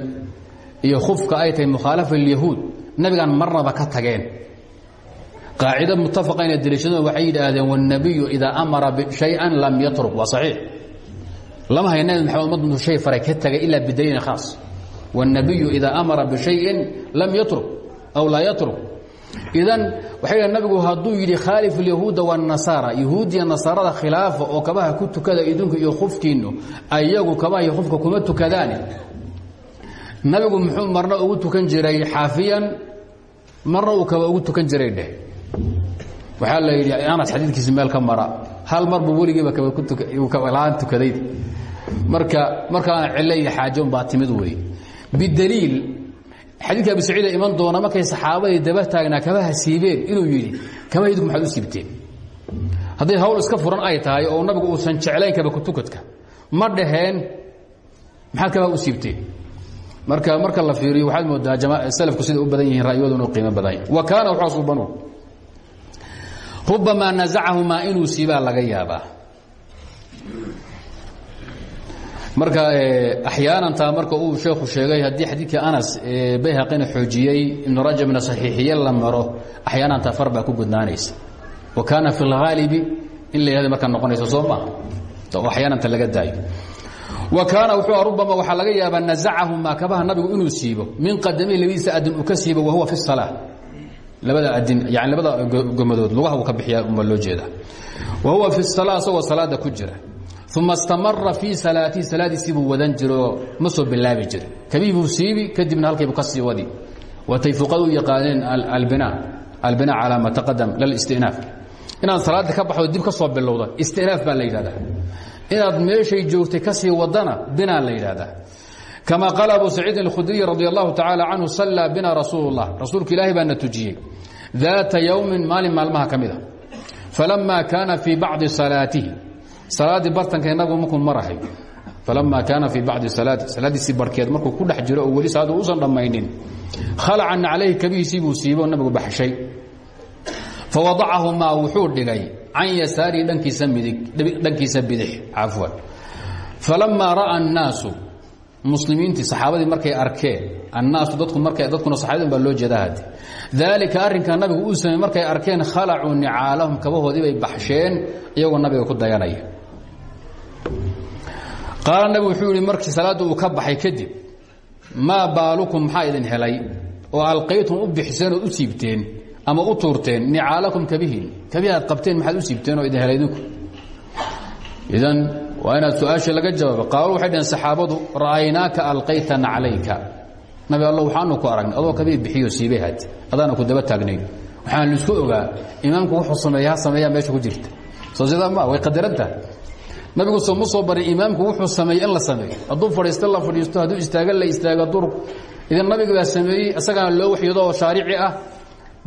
A: iyo khufka ay tahay mukhaalafa lilyahuud nabigaan marnaba ka tageen. Qaacido mutafaqa inay daliishadeen waxay yidhaahdeen wاnabiyu idaa amara bishayan lam yatruk. Waa saxiix lama haya nabi maxamed ummaddu shay faray ka tagay ilaa bidaliilin khaas wاnabiyu idaa amara bishayin lam yatruk aw laa yatruk idan waxay dhahen nabigu hadduu yidhi khaalifu اlyahuuda wالnasaara yahuudiya nasaarada khilaafa oo kabaha ku tukada idinku iyo khufkiinnu ayagu kabaha iyo khufka kuma tukadaane nabigu muxuu marna ugu tukan jiray xaafiyan marna uu kaba ugu tukan jiray dheh waxaa la yidhi anas xadiidkiisi meel ka mara hal mar buu weligiiba kabalaan tukaday. Marka markaana cilo iyo xaajoon baa timid wey bidaliil xadiidka abu saciida iman doona markay saxaabadii daba taagnaa kabaha siibeen inuu yidhi kama idinku maxaad u siibteen? Hadday hawl iska furan ay tahay oo nabigu uusan jeclayn kaba kutukadka ma dhaheen maxaad kabaha u siibteen? Marka marka la fiiriyo waxaad moodaa salafku siday u badan yihiin ra'yooduna u qiimo badan yahay wa kaana wuxuu suubanu rubamaa nasacahumaa inuu siibaa laga yaabaa. Marka eh, axyaanan taa marka uu sheekhu sheegay haddii xadiidka anas eh, ee bayhaqina xoojiyey ibnu rajabna saxiixiye la maro axyaanan taa far baa ku gudnaanaysa. Wa kaana fi lhaalibi in la yhahda markaa noqonaysa soo maa oo axyaananta laga daayo. Wa kaana wuxuu rubama waxaa laga yaabaa nasacahumaa kabaha nabigu inuu siibo min qadamihi labadiisa adan uu ka siibo wahuwa fi salaa labada adin yani labada gomadood lugaha uu ka bixiya uma loo jeedaa wa huwa fi الsalaa isagoo salaada ku jira. Uma istamara fii salaatihi salaadiisiibuu wadan jiroo ma soo bilaabi jira kabii buu siibi kadibna halkaybu ka sii wadi. Watay fuqadu u yaqaaneen albina albina calaa ma taqadam lilistinaaf inaad salaada ka baxdo dib ka soo bilowda istinaaf baa la yidhahdaa. Inaad meeshay joogtay ka sii wadana binaa la yidhaahdaa kama qaala abu saciidin اkhudriy radi allahu tacaala canhu sallaa bina rasuul اllah rasuulka ilaahi baana tujiyey daata yowmin maalin maalmaha ka mid a falama kaana fii bacdi salaatihi salaaddii bartanka inagu markuu marahay falama kaana fii bacdi salaati salaadiisii barhkeed markuu ku dhex jiro oo weli salaadu uusan dhammaynin khalacan calayhi kabihiisii buu siiboo nabigu baxshay fawadacahumaa wuxuu dhigay can yasaarihi dhankiisa bidix cafwan falamaa ra'a annaasu muslimiintii saxaabadii markay arkeen annaasu dadku markay dadkuna saxaabadin baa loo jeeda hade daalika arrinkaa nabigu uu sameey markay arkeen khalacuu nicaalahum kabahoodii bay baxsheen iyagoo nabiga ku dayanaya. Qaala nabigu wuxuu yidhi markii salaadda uu ka baxay kadib maa baalukum maxaa idin helay? Oo alqaytum u bixiseen ood u siibteen ama u tuurteen? Nicaalakum kabihiin. Kabihi aad qabteen maxaad u siibteen oo idin helay idinku. Idan waa inaad su'aasha laga jawaabo. Qaalu waxay dhaheen saxaabadu ra'aynaaka alqayta naclayka nabi alla waxaanu ku aragnay adoo kabihi bixiyo siibay had adaana ku daba taagnayn. Waxaan la isku ogaa imaamku wuxuu sameeya ha sameeyaa meesha ku jirta. Soo sidaa ma way qadaran tahay nabigu soo ma soo barin imaamku wuxuu sameeyey in la sameeyo. Hadduu fadhiisto la fadhiisto hadduu istaaga la istaago dur idan nabiga baa sameeyey isagaana loo waxyoodo oo shaarici ah.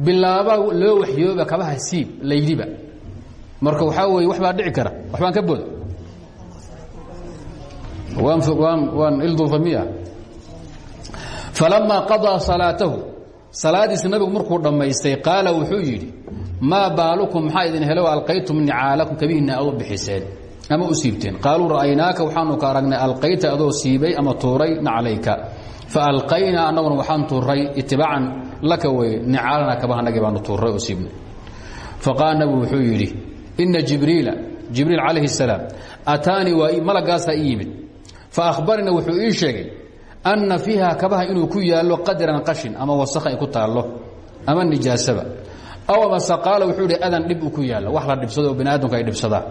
A: Bilaaba loo waxyooba kabaha siib laydiba marka waxaa weeye wax baa dhici kara waxbaan ka booda waan waan ildulfamiya falamaa qadaa salaatahu. Salaadiisa nabigu markuu dhammaystay qaala wuxuu yidhi maa baalukum maxaa idin helo alqaytum nicaalakum kabihiinna aad u bixiseen? Ama u siibteen? Qaaluu ra'aynaaka waxaanu ka aragnay alqayta adoo siibay ama tuuray naclayka faalqaynaa annaguna waxaan tuuray itibaacan laka wey nicaalana kabahanagii baanu tuuray oo siibnay. Faqaala nabigu wuxuu yidhi ina jibriila jibriil calayhi ii yimid faahbarnii wuxuu ii sheegay anna fiiha kabaha inuu ku yaallo qadran qashin ama wasakh ay ku taallo ama nijaasaba. Aw amase qaala wuxuu idhi adan dhib uu ku yaallo wax la dhibsado oo bani aadamku ay dhibsadaan.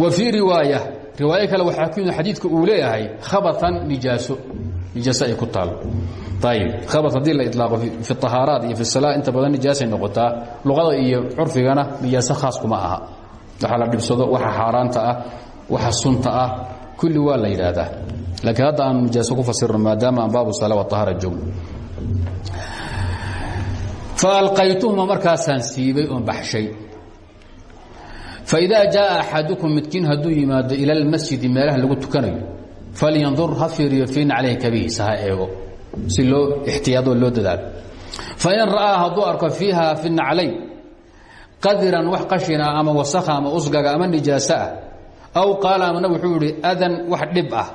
A: Wa fii riwaaya riwaayo kale waxaa ku yimid xadiidka uu leeyahay khabatan nijaaso nijaaso ay ku taallo. Ayib khabat haddii la ilaaqo fi طahaaraat iyo fi salaa inta badan nijaasay noqotaa luqada iyo curfigana nijaaso khaas kuma aha. Waxa la dhibsado waxa xaaraanta ah waxa sunta ah kulli waa la yidhaahdaa. Laakiin hadda aan nijaaso ku fasirno maadaama aan baabu sala waطahaara joogno. Faalqaytuhuma markaasaan siibay oon baxshay. Faidaa jaaa axadukum midkiin hadduu yimaado ila اlmasjidi meelaha lagu tukanayo falyandur ha fiiriyo fiina calayhi kabihiisa ha eego si loo ixtiyaadoo loo dadaalo. Fain ra'aa hadduu arko fiiha fi naclayn qadiran wax qashina ama wasakha ama usgaga ama nijaaso ah aw qaala ama nabig wuxuu yihi adan wax dhib ah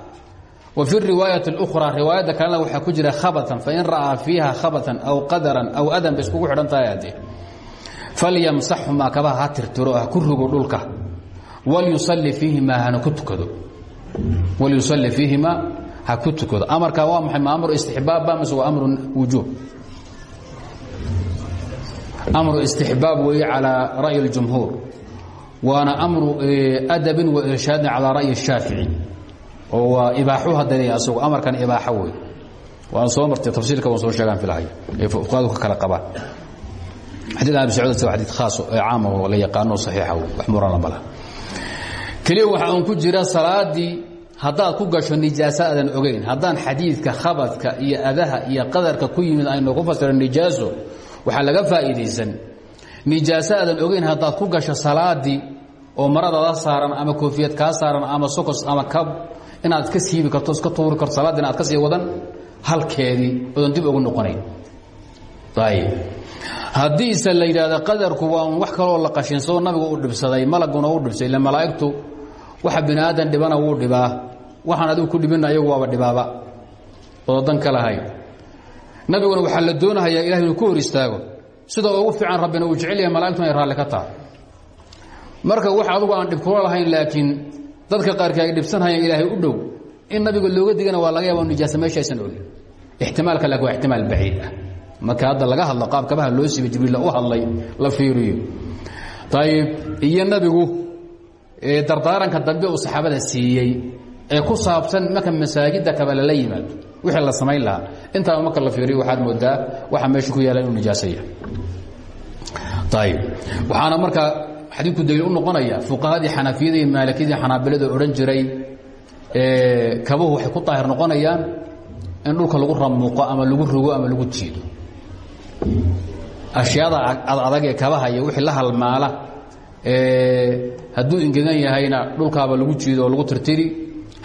A: wa fi riwaayati اlأkhraa riwaayadda kalena waxaa ku jira khabatan fain ra'aa fiiha khabatan aw qadaran aw adan bay iskugu xidhan tahay haddee falyamsaxhumaa kabaha ha tirtiro ha ku rugo dhulka walyusalli fiihimaa hana ku tukado walyusalli fiihimaa ha ku tukado amarkaa waa maxay ma amru istixbaabba mise waa amru wujuub amru istixbaab weeye calىa ra'yi اljumhuur waana amru adabin wairshaadin calaa ra'yi shaafici oo waa ibaaxu hadaley asagu amarkan ibaaxa wey waan soo martay tafsiirka waan soo sheegaan ilahay ee fuqahaadu ka kala qabaan. Xadiid abi sacud waa xadiid khaas ee caam oo la yaqaano saxiixa wax murana ma laha keliya waxa uun ku jira salaadii haddaad ku gasho nijaaso aadan ogeyn haddaan xadiidka khabadka iyo adaha iyo qadarka ku yimid aynu ku fasiro nijaaso waxaa laga faa'iidaysan. Nijaaso aadan ogeyn haddaad ku gasho salaadii oo maradaada saaran ama koofiyad kaa saaran ama sokos ama inaad ka siibi karto iska tuuri karto salaaddiina aad ka sii wadan halkeedii odan dib ugu noqonayn. Haddiise la yidhaahdo qadarku waa un wax kaloo la qashinsado nabigu u dhibsaday malaguna u dhibsay ille malaa'igtu waxa bini aadan dhibana dhibaa waxaan adigu ku dhibina ayagu dhibaaba. Oodan ka lahayn nabiguna la doonahayaa ilahay inuu ku hor sida ugu fiican rabbina uu jecel yahay malaigtu inay raalli ka tahay marka wax adugu aan dhib kula lahayn laakiin dadka qaarkii ay dhibsanhayaan ilaahay u dhow in nabiga looga digana waa laga yaaba nijaasa meesha aysan ogin ixtimaalka laakiin waa ixtimaal baciid ah. Marka hadda laga hadlo qaab kabaha loo siibay jibriil u hadlay la fiiriyo. Ayib iyo nabigu dardaaranka dambe uu saxaabada siiyey ee ku saabsan marka masaajidda kaba lala yimaado wixii la samayn lahaa. Intaaba marka la fiiriyo waxaad moodaa waxa meesha ku yaalla inuu nijaasaya ayib waxaana marka xadiidku daliil u noqonaya fuqahadii xanafiyada iyo maalikiyadii xanaabilada odhan jiray kabuhu waxay ku daahir noqonayaan in dhulka lagu ramuuqo ama lagu rogo ama lagu jiido. Ashyaada adadag ee kabaha iyo wixii la halmaala hadduu ingegan yahayna dhulkaaba lagu jiido oo lagu tirtiri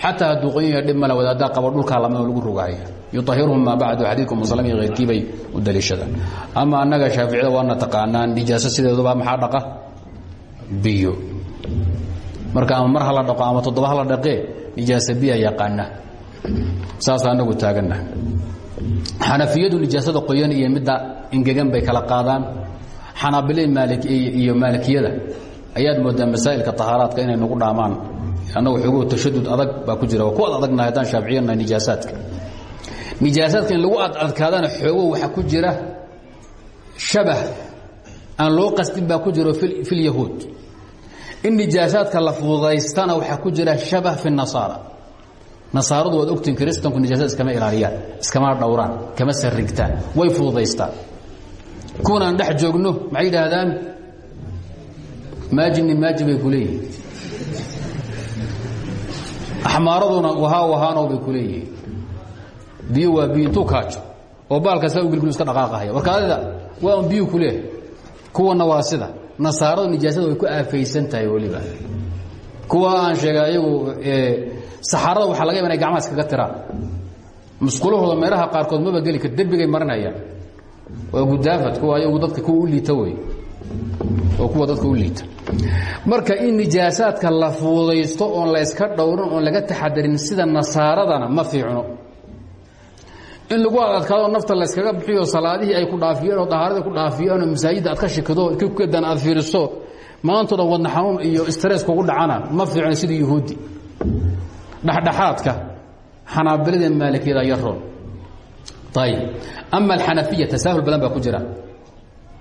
A: xataa hadduu qoyan yahay dhib male wadaaddaa qabo dhulkaa lama lagu rogahaya yuطahiruhum maa bacdu xadiidku muslim iyo keyrkii bay u daliishadaan. Ama annaga shaaficida waana taqaanaan nijaaso sideeduba maxaa dhaqa biyo. Marka ama mar hala dhaqo ama toddoba hala dhaqee nijaasa biya yaqaana saasa anagu taaganna. Xanafiyadu nijaasada qoyan iyo midda ingegan bay kala qaadaan. Xanaabilada iyo maalikiyada ayaad moodaa masaa'ilka طahaaraadka inay nagu dhaamaan. Annagu xoogo tashadud adag baa ku jira. Waa ku ad adagnahay haddaan shaaficiyanahay nijaasaadka. Nijaasaadka in lagu adadkaadana xoogo waxaa ku jira shabah. Aan loo qastin baa ku jiro fi lyahuud in nijaasaadka la fududaystana waxaa ku jira shabah fi nasaara. Nasaaradu waad ogtiin kiristanku nijaasad iskama ilaaliyaan iskama dhowraan kama sarrigtaan way fududaystaan. Kuwan aan dhex joogno maxay yidhaahdaan? Maajini maaji bay ku leeyihiin axmaaraduna wahaa wahaanow bay ku leeyihiin. Biyo waa biyo intuu kaajo oo baalka saa u gilgil iska dhaqaaqahaya warkaadida waa un biyu ku leehay kuwana waa sida nasaaradu nijaasada way ku aafaysan tahay weliba. Kuwa aan sheegay ayagu saxaarada waxaa laga yaba inay gacmaha iskaga tiraan. Musqulahooda meelaha qaarkood maba geli kar derbigay marinayaan. Waa gudaafad kuwa ayagu dadka kuwa u liita wey oo kuwa dadka u liita. Marka in nijaasaadka la fuudaysto oon la yska dhowrin oon laga taxadarin sida nasaaradana ma fiicno in lagu adadkaado nafta layskaga bixiyo salaadihii ay ku dhaafiyeen oo dahaaradii ku dhaafiyeen oo masaajidda aad ka shikado kukedan aad fiiriso maantoo dhan wadna xanuun iyo stress kugu dhacana ma fiicno sida yuhuudi? Dhexdhexaadka xanaabilada maalikiyada yaroon ayib ama alxanafiya tasaahul badan baa ku jira.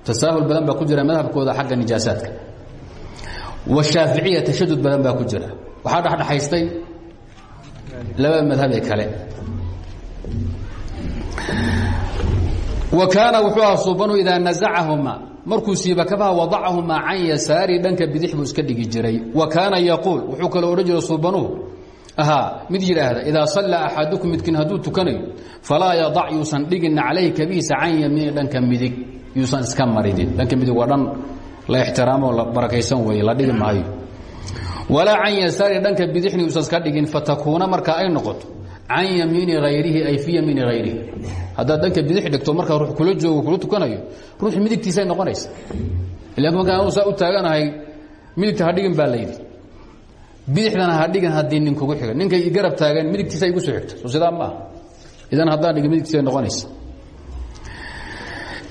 A: Tasaahul badan baa ku jira madhabkooda xagga nijaasaadka. Washaaficiya tashadud badan baa ku jira. Waxaa dhexdhexaystay laba madhabee kale wa kaana wuxuu aha suubanu idaa nazacahuma markuu siiba kabaha wadacahumaa can yasaari dhanka bidix buu iska dhigi jiray. Wa kaana yaquul wuxuu kaloo odhan jiray suubanuhu ahaa mid yidhaahda idaa sallaa axadukum midkiin hadduu tukanayo falaa yadac yuusan dhigin calayhi kabihiisa can yamiini dhanka midig yuusan iska marinin dhanka midig waa dhan la ixtiraamo la barakaysan weeye la dhigi can yamiini hayrihi ay fii yamiini hayrihi haddaad dhanka bidix dhigto markaa ruux kula joogo kula tukanayo ruux midigtiisay noqonaysa. Ila markaa anu saa u taaganahay midigta ha dhigin baa layidhi bidixdana ha dhigin haddii nin kugu xiga. Ninkay garab taagan midigtiisa igu soo xigto soo sidaa ma aha. Idan haddaan dhigin midigtiisay noqonaysa.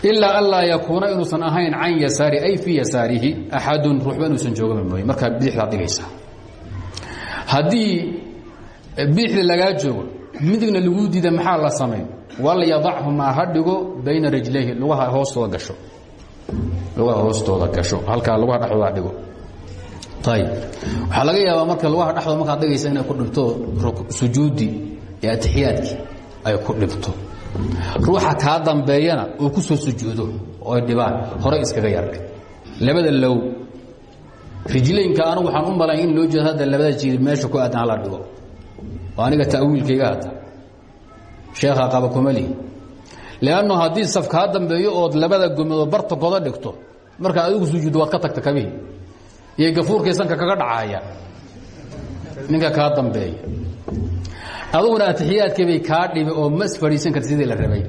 A: Ilaa anlaa yakuuna inuusan ahayn can yasaari ay fii yasaarihi axadun ruuxba inuusan joogaba mooye. Markaa bidixdaad dhigaysaa haddii bidixda lagaa joogo midigna laguu diida maxaa la samayn? Walyadachumaa ha dhigo bayna rijlayhi lugaha hoostooda gasho. Lugaha hoostooda gasho. Halkaa lugaha dhexdooda dhigo. Ayib waxaa laga yaabaa marka lugaha dhexdooda markaad dhigaysa inay ku dhibto sujuudi iyo atixiyaadkii ay ku dhibto. Ruuxa kaa dambeeyana uu ku soo sujuudo oo ay dhibaan horey iskaga yardhig labada low. Rijlaynka anigu waxaan u malayn in loo jeedo hadda labada jiiri meesha ku aadan hala dhigo aniga ta'wiilkayga hadda. Sheekha qaba kumali leannu haddii saf dambeeyo ood labada gomadoo barta goda dhigto markaa adigu sujuuddo waad ka tagta kabihii iyo gafuurkii kaga dhacaya. Ninka kaa dambeeya. Aduguna atixiyaadkii bay dhibi oo mas fadhiisan sidii la rabay.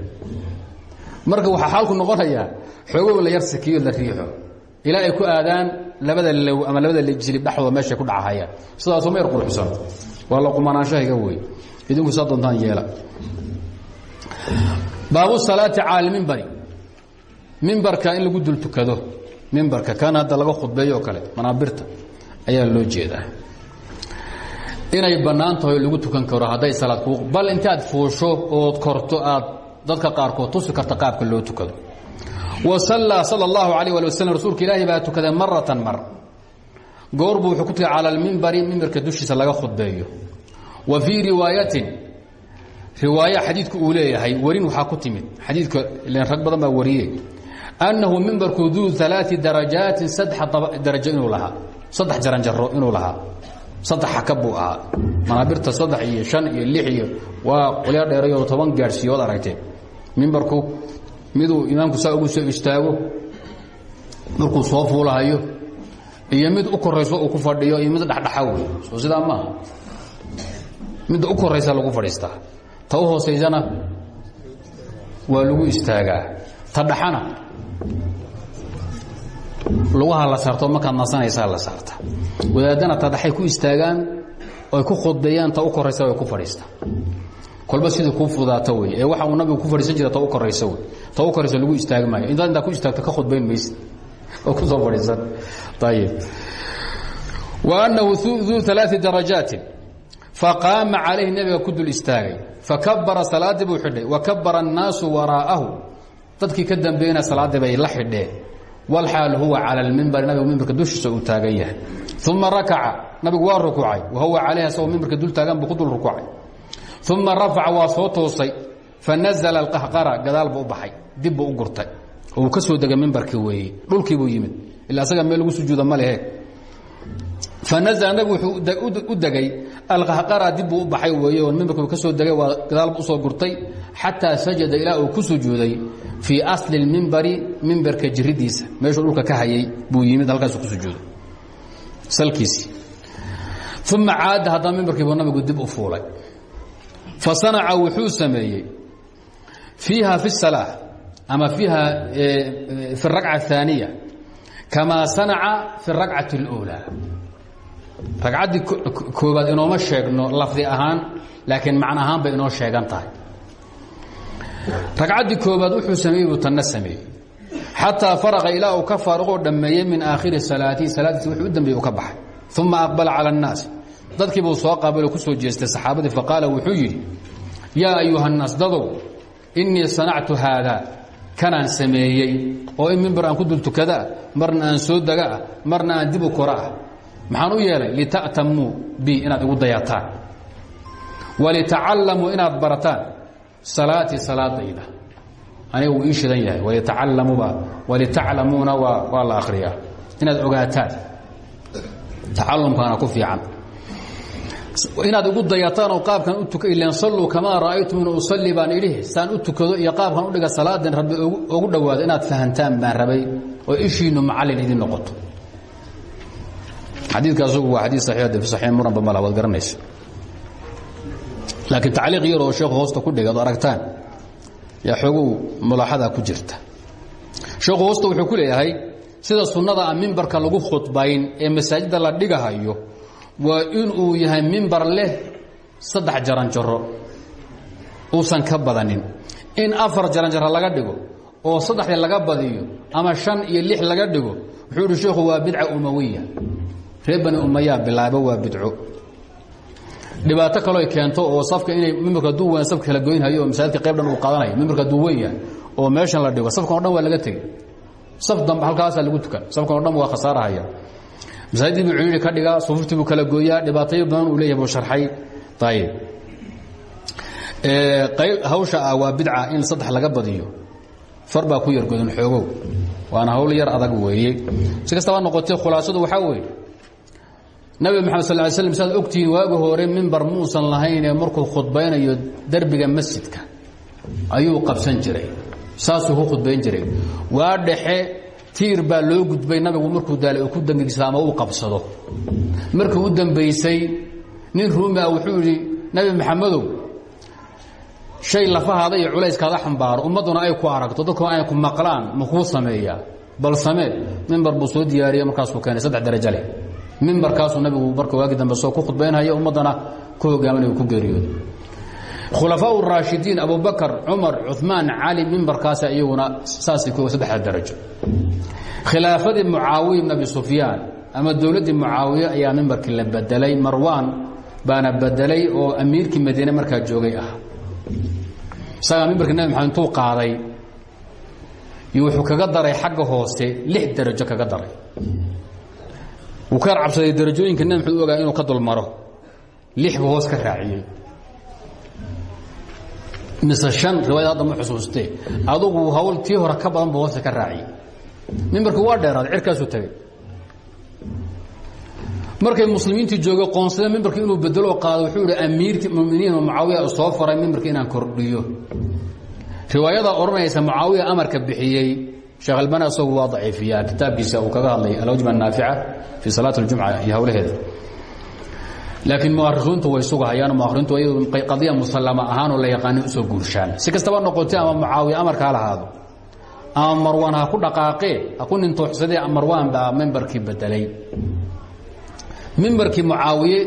A: Marka waxaa xaalku noqonayaa xoogow la yar la riixo. Ilaa ku aadaan labada ama labada jilib dhexdooda meeshay ku dhacahayaan. Sidaasoo ma yar quruxsan waa la qumanaanshahiga wey idinku saa doontaan yeela. Baabu salaati cala lmimbari mimbarka in lagu dul tukado. Mimbarka kan hadda laga khudbeeyo kale manaabirta ayaa loo jeedaa. Inay bannaan tahay lagu tukan karo hadday salaad ku bal intaad fuusho ood korto aad dadka qaarkood tusi karta qaabka loo tukado. Wa sallaa sala allahu waslm rasuulka ilaahi baa tukaday maratan mar goor buu wuxuu ku tukay cala almimbari mimbarka dushiisa laga khudbeeyo. Wa fii riwaayatin riwaaya xadiidku uu leeyahay warin waxaa ku timid. Xadiidka ilen rag badan baa wariyey. Annahu mimbarku duu alaai darajaatin saddex darajo inuu lahaa. Saddex jaranjaro inuu lahaa. Saddex xakab buu ahaa. Manaabirta saddex iyo shan iyo lix iyo waa qolya dheerayo toban gaadhsiiyood aragtee mimbarku miduu imaamku saa ugu soo istaago markuu soo fuulahayo iyo mid u korayso uu ku fadhiyo iyo mid dhexdhexa wey soo sidaa maaha midda u koraysa lagu fadhiistaa ta u hoosaysana waa lagu istaagaa. Ta dhaxana lugaha la saarto markaad nasanaysaa la saarta. Wadaadana ta dhaxay ku istaagaan oy ku khudbeeyaan ta u koraysa way ku fadhiistaa kolba sidii kuu fudaata wey ee waxa uu nabigu ku fadhiisan jira ta u koraysa wey ta u koraysa lagu istaagi maayo. Intaad intaa ku istaagto ka khudbayn maysid oo ku soo fadhiisan ayib wa annahu duu alaai darajaatin faqaama calayhi nebiga ku dul istaagay fakabara salaaddii buu xidhay wa kabara annaasu waraa'ahu dadkii ka dambeeyena salaaddii bay la xidheen walxaal huwa cala almimbari nabigu mimbarka dushiisa uu taagan yahay. Uma rakaca nabigu waa rukuucay wa huwa calayhi asagoo mimbarka dul taagan buu ku dul rukuucay uma rafaca waa soo toosay. Fanazla alqahqara. Gadaal buu u baxay. Dib buu u gurtay uu ka soo degay mimbarkii weeye dhulkii buu yimid ila asaga meel lagu sujuuda ma lehe fanazla nabigu wuxuu u degay alqahqara dib buu u baxay weeye oo mimbarkii ka soo degay waa gadaal buu usoo gurtay xataa sajada ilaa uu ku sujuuday fii asli اlmimbari mimbarka jiridiisa meeshuu dhulka ka hayay buu yimid halkaasuu ku sujuuday salkiisii uma caada haddana mimbarkiibuu nabigu dib u fuulay fasanaca wuxuu sameeyey fiiha fi الsalaa ama fiiha fi الragca الثaaniya kamaa sanaca fi الragcaةi اlأulى ragcaddii koobaad inooma sheegno lafdi ahaan laakiin macno ahaan bay inoo sheegan tahay ragcaddii koobaad wuxuu sameeyey buu tanna sameeyey xataa faraqa ilaa uu ka faaruqoo dhammeeyey min aakhiri salaatihi salaadiisi wuxuu u dambeeyey uu ka baxay uma aqbala calى الnaas dadkii buu soo qaabiloo ku soo jeestay saxaabadii faqaala wuxuu yidhi yaa ayuha الnaas dadow innii sanactu haada kanaan sameeyey oo in mimbar aan ku dul tukadaa marna aan soo degaah marna aan dib u kora ah maxaan u yeelay lita'tamuu bi inaad igu dayataan walitacallamuu inaad barataan. Salaatii salaadayda. Aniga wuu ii shidan yahay. Walitacalamuba walitaclamuuna waa la akhriyaa. Inaad ogaataan. Tacalumkaana ku fiican inaad igu dayataan oo qaabkan u tuka ilan salluu kamaa ra'aytumuni usalli baan idhi saan u tukado iyo qaabkan u dhiga salaadan rabbi ugu dhowaado inaad fahantaan baan rabay. Oo ishiinnu macallin idin noqoto. Xadiidka asugu waa xadiid saxiix de fi saxiix muranba mala waad garanaysa laakiin tacliiq yar oo sheekhu hoosta ku dhigay ad aragtaan yaa xoogow mulaaxadaa ku jirta. Sheekhu hoosta wuxuu ku leeyahay sida sunnada a mimbarka lagu khudbayn ee masaajidda la dhigahayo waa inuu yahay mimbar leh saddex jaranjaro uusan ka badanin. In afar jaranjaro laga dhigo oo saddexdii laga badiyo ama shan iyo lix laga dhigo wuxuu ihi sheekhu waa bidca umawiya. Reer bani bilaabo waa bidco. Dhibaato kaloo keento oo safka inay mimbarka duu weyn safka kala goynhayo oo qayb dhan uu qaadanayo mimbarka duu weyn yahay oo meeshan la dhigo safkan o dhan waa laga tegey. Saf dambe halkaasaa lagu tukan safkan o dhan waa khasaarahaya masaajidii buu ciiri ka dhigaa sufuuftii buu kala gooyaa dhibaatayo badan uu leeyahay buu sharxay. Ayib hawsha ah waa bidca in saddex laga badiyo. Far baa ku yargodan xoogow. Waana hawl yar adag weeye. Si kastaba noqotee khulaasadu waxaa weeye. Nabi maxamed sal ly slm saad ogtihiin waagi hore mimbar muusan lahaynee markuu khudbaynayo derbiga masjidka. Ayuu qabsan jiray. Saasuu ku khudbayn jiray. Waa dhexe tiir baa loo gudbay nabigu markuu daalay uu ku dangigsada ama uu qabsado. Markii u dambaysay nin ruumi ah wuxuu yidhi nabi maxamedow shay lafahaada iyo culayskaada xambaaro ummadduna ay ku aragto dadkuna ay ku maqlaan ma kuu sameeyaa bal samee mimbar buu soo diyaariyey markaasuu keenay saddex darajo leh. Mimbarkaasuu nabigu marka waagi dambe soo ku khudbaynhaya ummaddana ku hogaaminaya ku geeriyooday khulafaa raashidiin abubakar cumar cumaan cali mimbarkaasa iyaguna saasay ku saddexda darajo. Khilaafadii mucaawiya bn abi sufyaan ama dowladdii mucaawiye ayaa mimbarkii la bedelay marwaan baana bedelay oo amiirkii madiine markaa joogay ah. Isagaa mimbarkii nabi maxamed intuu qaaday iyo wuxuu kaga daray xagga hoose lix darajo kaga daray. Wuu ka cabsaday darajooyinka nabi maxamed ogaa inuu ka dulmaro. Lix buu hoos ka raaciyey mise an riwaayad hadda ma xusuustee adugu hawl tii hore ka badan buu hoosta ka raaciyey mimbarku waa dheeraaday cirkaasuu tagay. Markay muslimiintii jooga qoonsada mimbarka inuu bedelo qaado wuxuu ihi amiirki muminiin mucaawiya soo faray mimbarka inaan kordhiyo. Riwaayada odhanaysa mucaawiya amarka bixiyey. Sheekh albani asagu waa daciifiyaa kitaabkiisa uu kaga hadlay alwajba anaafica fii salaat اljumca iyo hawlaheeda laakiin muarikiintu way sugahayaan muarikiintu ayadu qadiya musallama ahaanoo la yaqaana u soo guurshaan si kastaba noqotay ama mucaawiya amarka ha lahaado ama marwaan ha ku dhaqaaqee ha ku nintooxsadee marwaan baa mimbarkii bedelay. Mimbarkii mucaawiye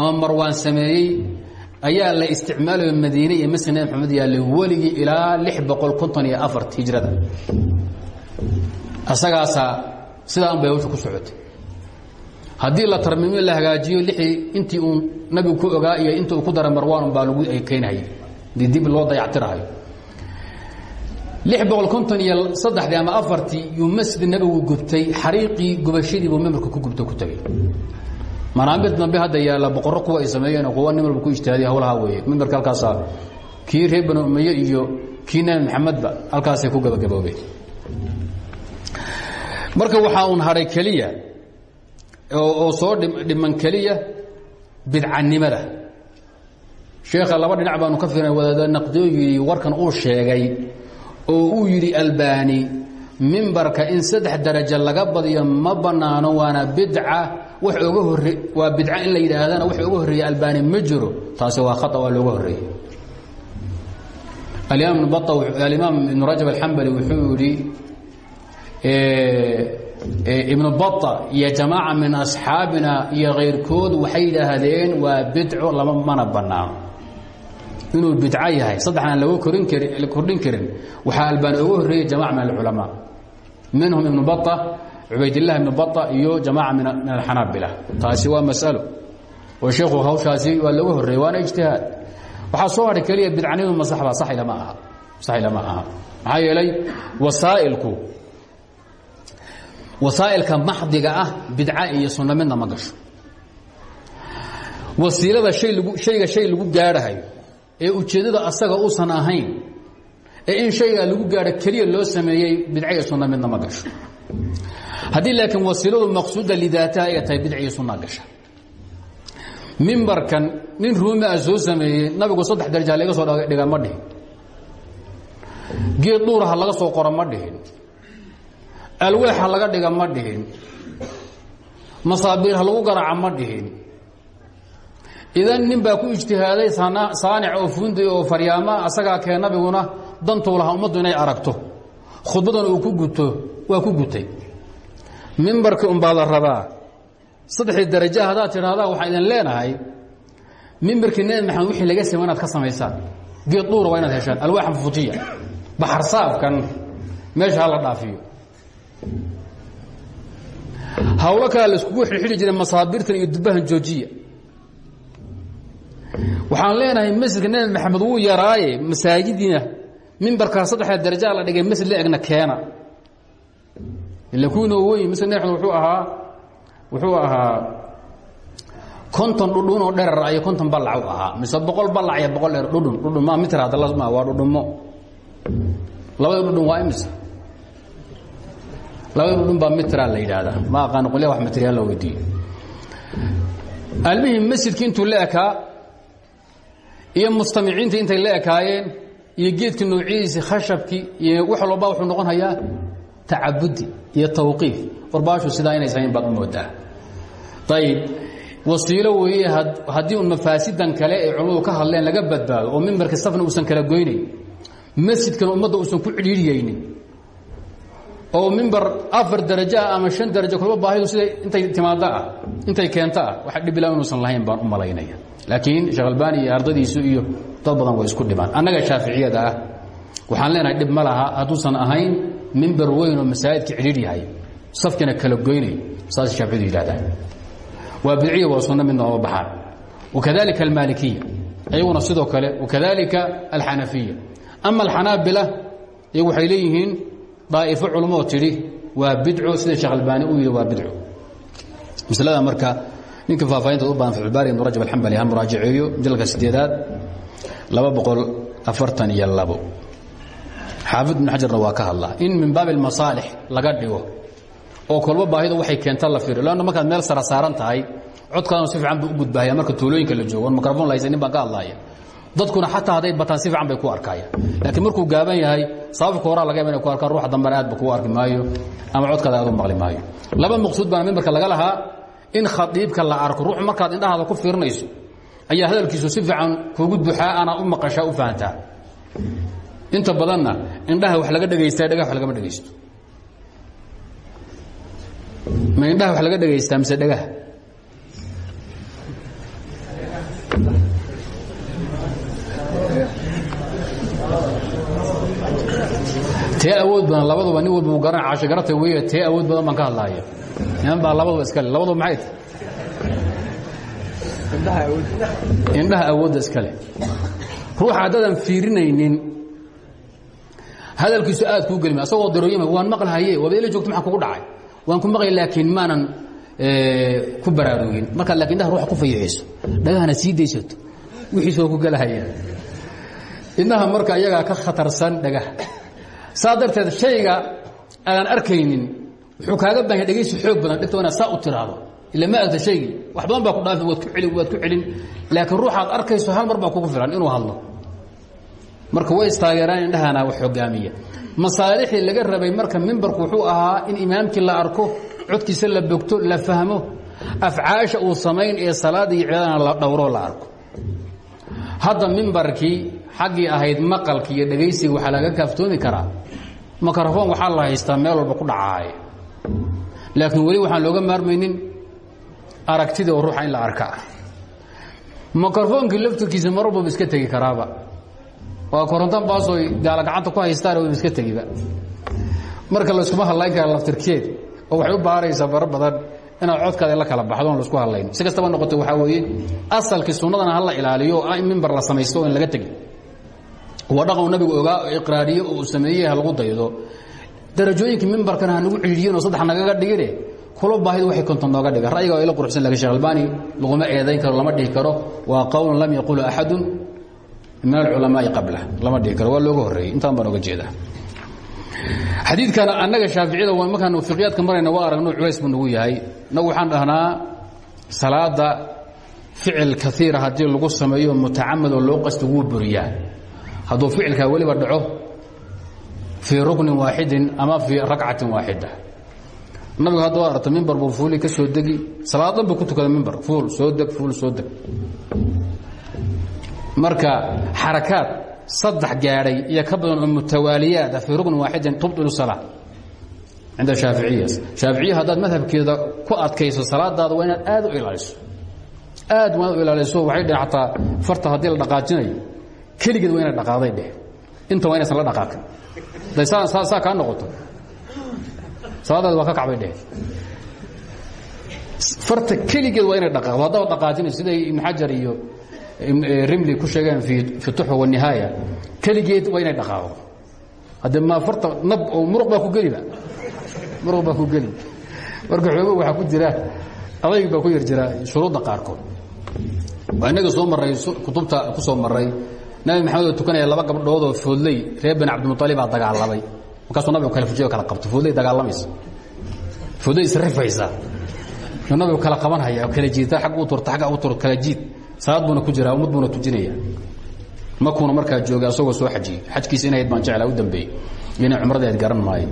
A: ama marwaan sameeyey ayaa la isticmaalayo madiine iyo masjid nabi maxamed yaallay weligii ilaa lix boqol konton iyo afart hijrada. Asagaasaa sidaan bay hawsha ku socotay haddii la tarmiimiyo la hagaajiyo lixii intii uu nabigu ku ogaa iyo inta uu ku dara marwaan baa lagu dii dib loo dayactirahayo lix boqol konton iyo saddexdii ama afartii yuu masjid nabigu gubtay xariiqii gubashadii buu mimbarka ku gubta ku tegey manaamir dambe hadda yaalla boqorro kuwa ay sameeyeen kuwa nin walba ku ijtihaadiya hawlaha weeye. Mimbarka halkaasaa kii reer banu umaye iyo kii nabi maxamedba halkaasay ku gabagaboobeen. Marka waxaa un hadhay keliya oo soo dhiman keliya bidcanimada sheekha laba dhinac baanu ka fiirnay wadaada naqdiyo yidhi warkan uu sheegay oo uu yidhi albani mimbarka in saddex darajo laga badiyo ma bannaano waana bidca. Wax oga hore waa bidca in la yidhaahdana wax oga horreeya albani ma jiro. Taasi waa khata waa looga horreeyey alimaam ibn rajab alxambali wuxuu yidhi ibnu bata iyo jamaaca min asxaabina iyo kayrkood waxay yidhaahdeen waa bidco lama mana bannaano inuu bidco yahay korin karin kordhin karin. Waxaa albani oga horreeyey jamaca min alculamaa. Minhum ibnu bata cubaydillahi ibnu bata iyo jamaaca min alxanaabila taasi waa mas'alo. Oo sheekhu hawshaasi waa laga horreeyey waana ijtihaad. Waxaa soo hadhay keliya bidcanimadu masaxba saxi lama aha saxi lama aha. Maxaa yeelay wasaa'ilku wasaa'ilka maxdiga ah bidca iyo sunno midna ma gasho. Wasiilada shayga shay lagu gaadhahayo ee ujeeddada asaga uusan ahayn ee in shaygaa lagu gaadho keliya loo sameeyey bidca iyo sunno midna ma gasho. Haddii wasiiladu maqsuuda lidaataha ay tahay bidca iyo sunna gasha. Mimbarkan nin ruumi ah soo nabigu saddex darajaa laga soo dhiga ma dhihin. Geed dhuuraha laga soo qoro ma dhihin alweexa laga dhiga ma dhihin. Masaabiirha lagu garaaca ma dhihin. Idan nin baa ku ijtihaaday saanic oo funday oo faryaama asagaa kee nabiguna dantuu lahaa ummaddu inay aragto. Khudbadan uu ku guto waa ku gutay. Mimbarka unbaa la rabaa. Saddexdii daraja haddaad tidhahdaan waxaan idin leenahay mimbarkii nebi maxamed wixii laga samey inaad ka samaysaan. Geed dhuura waa inaad heshaan. Alwaaxan fujiya. Baxarsaabkan meesha ha la dhaafiyo hawlo kale la iskugu xidhxidhi jiray masaabiirtan iyo dubahan joojiya. Waxaan leenahay masjidka nebi maxamed wuu yaraaye masaajidina mimbarkaa saddexda darajaa la dhigay masjid la egna keena. Ila kuwinoo weyn masjid nebi maxamed wuxuu ahaa wuxuu ahaa konton dhudhun oo dherar iyo konton ballac u ahaa. Mise boqol ballac iyo boqol dheer dhudhun dhudhun ma mitra hadalama waa dhudhumo labada dhudhun waa imise labada dhudhun baa mitra la yidhaahdaa. Ma aqaano qolya wax mitriyaan la weydiiyo almihim masjidki intuu la ekaa iyo mustamiciintii intay la ekaayeen iyo geedkii noocidiisii khashabkii iyo wax walba wuxuu noqon hayaa tacabudi iyo tawqiif. Warbaashu sidaa inaysahayn baad u moodaa. Ayib wasiilo weeye haddii un mafaasidan kale ay culamadu ka hadleen laga badbaado oo mimbarka safna uusan kala goynayn masjidkan ummadda uusan ku cidhiidhiyeynin oo mimbar afar darajo ah ama shan darajo kulba baahidu siday intay timaado ah intay keento ah wax dhibila inuusan lahayn baan u malaynaya. Laakiin sheekh albani iyo ardadiisu iyo dad badan way isku dhibaan. Annaga shaaficiyada ah waxaan leenahay dhib ma laha hadduusan ahayn mimbar weyn oo masaajidka cidhiidh yahay safkina kala goynay saas shaaficiyadu yidhahdaan waa bidciya waa sunno midna ooma baxaan. Wakadalika almaalikiya iyaguna sidoo kale wakadalika alxanafiya ama alxanaabila iyagu waxay leeyihiin daa'ifo culmoo tidhi waa bidco. Sida sheekh albaani uu yidhi waa bidco. Maslada marka ninka faahfaahinta u badan faxulbaari ibnu rajab alxambali ha muraajaceeyo jalka sideedaad laba boqol afartan iyo labo. Xaafid ibnu xajarna waa ka hadlaa in min baabi almasaalix laga dhigo oo kolba baahida waxay keenta la fiiriyo lanna markaad meel sara saaran tahay codkaadana si fiican buu u gudbaahaya marka tuulooyinka la joogo on mikrofon la haysanin baan ka hadlaaya dadkuna xataa hadday bataan si fiican bay ku arkaayaan laakiin markuu gaaban yahay sababka horaa laga yaba inay ku arkaan ruuxa dambana aadba kuu arki maayo ama codkaada aad u maqli maayo. Laba maqsuud baana mimbarka laga lahaa in khadiibka la arko. Ruux markaad indhahaada ku fiirinayso ayaa hadalkiisu si fiican kuugu buxaa anaad u maqashaa u fahantaa. Inta badanna indhaha wax laga dhegaystaa dhegah wax lagama dhegaysto ma indhaha wax laga dhegaystaa mise dhagaha tee awood badan labaduba nin walba garata wey tee awood badan baan ka hadlaaya niman baa labaduba iskale labaduba maxay tahay indhaha awoodda iskale ruuxa haddaadan fiirinaynin hadalkiisu aad kuu gelima asagoo darooyama waan maqlhaye waaba ila joogto maxaa kugu dhacay. Waan ku maqlay laakiin maanan ku baraarugin. Markaad laakin indhaha ruuxa ku fayixiso dhagahana sii daysato wixiis waa ku gelahaya indhaha marka iyagaa ka khatarsan dhagaha saa darteed shayga aadan arkaynin wuxuu kaaga baahanya dhegaysi xoog badan dhigto inaad saa u tiraahdo ila ma agta shaygii. Wax badan baa ku dhaafi waad ku celin waad ku celin. Laakiin ruuxaad arkayso hal mar baa kugu filan inuu hadlo. Marka way istaageeraan indhahana wax hogaamiya. Masaalixii laga rabay marka mimbarku wuxuu ahaa in imaamkii la arko codkiisa la bogto la fahmo afcaasha uu samayn ee salaada iyo cibaadana la dhowroo la arko. Hadda mimbarkii xaggii ahayd maqalki iyo dhegaysiga waxaa laga kaaftoomi karaa. Mikrofon waxaa la haystaa meel walba ku dhacaaya laakiin weli waxaan looga maarmaynin aragtida oo ruuxa in la arka ah mikrofoonkii laftirkiisa mar walbaba iska tegi karaaba. Waa korontan baasoo gaala gacanta ku haystaan waba iska tegiba. Marka layskuma hadlayn kara laftirkeed oo waxay u baaraysaa fara badan inaad codkaada la kala baxdo on la isku hadlayn si kastaba noqoto waxaa weeye asalkii sunnadana hala ilaaliyo oo in mimbar la samaysto o in laga tegin waa dhaqan nabigu ogaa iqraariye oo uu sameeyey ha lagu daydo. Darajooyinkii mimbarkana ha nagu ciidiyeen oo saddex nagaga dhigine kulo baahida waxay konton nooga dhigan ra'yiga waa ila quruxsan laakiin shekh albani laguma eedayn karo lama dhihi karo. Waa qowlun lam yaqulu axadun min alculamaai qabla. Lama dhihi karo waa looga horreeyey. Intaan baan oga jeedaa. Xadiidkan annaga shaaficiyada markaan fiqyaadka marayna waa aragno culays buu nagu yahay. Nagu waxaan dhahnaa salaada ficil kaiira haddii lagu sameeyo mutacamad oo loo qasta wuu buriyaa hadduu ficilkaa weliba dhaco fii ruknin waaxidin ama fii rakcatin waaxida nabigu hadda waa aragta mimbar buu fuuli ka soo degi salaad dhan buu ku tukada mimbar fuul soo deg fuul soo deg. Marka xarakaad saddex gaadhay iyo ka badan oo mutawaaliyaad fii ruknin waaxidin tubطilu salaa cinda shaaficiya shaaficiya haddaad madhabkeeda ku adkayso salaadaada waa inaad aad u ilaaliso. Aad waa u ilaaliso waxay dheheen ataa farta haddii la dhaqaajinayo keligeed waa inay dhaqaaday dheh inta waa inaysan la dhaqaaqin saa kaa noqoto. Salaadaadi waa ka kacbay dheh farta keligeed waa inay dhaqaaqdo haddaba dhaqaajinayso siday ibn xajar iyo rimli ku sheegeen fi tuxfa wanihaaya keligeed waa inay dhaqaaqdo. Hadde ma farta nab oo muruq baa ku geliba muruq baa ku geli. Marka xoogo waxaa ku jira adayg baa ku yar jira shuruudda qaarkood. Waa inaga soo marray kutubta ku soo marray nabi maxamed oo tukanaya laba gabdhood oo foodley reer bani cabdilmualib baa dagaalamay. Markaasuu nabigu kala fujiyo kala qabto foodley dagaalamaysa. Foodley isrifaysa yuu nabigu kala qabanhaya oo kala jiidta agg u turta agga u tur kala jiid. Salaad buuna ku jiraa ummad buuna tujinaya. Makuuna markaa jooga asagoo soo xajiyey xajkiisa inayd baan jeclaa u dambeeyey inay cumradeed garan maayo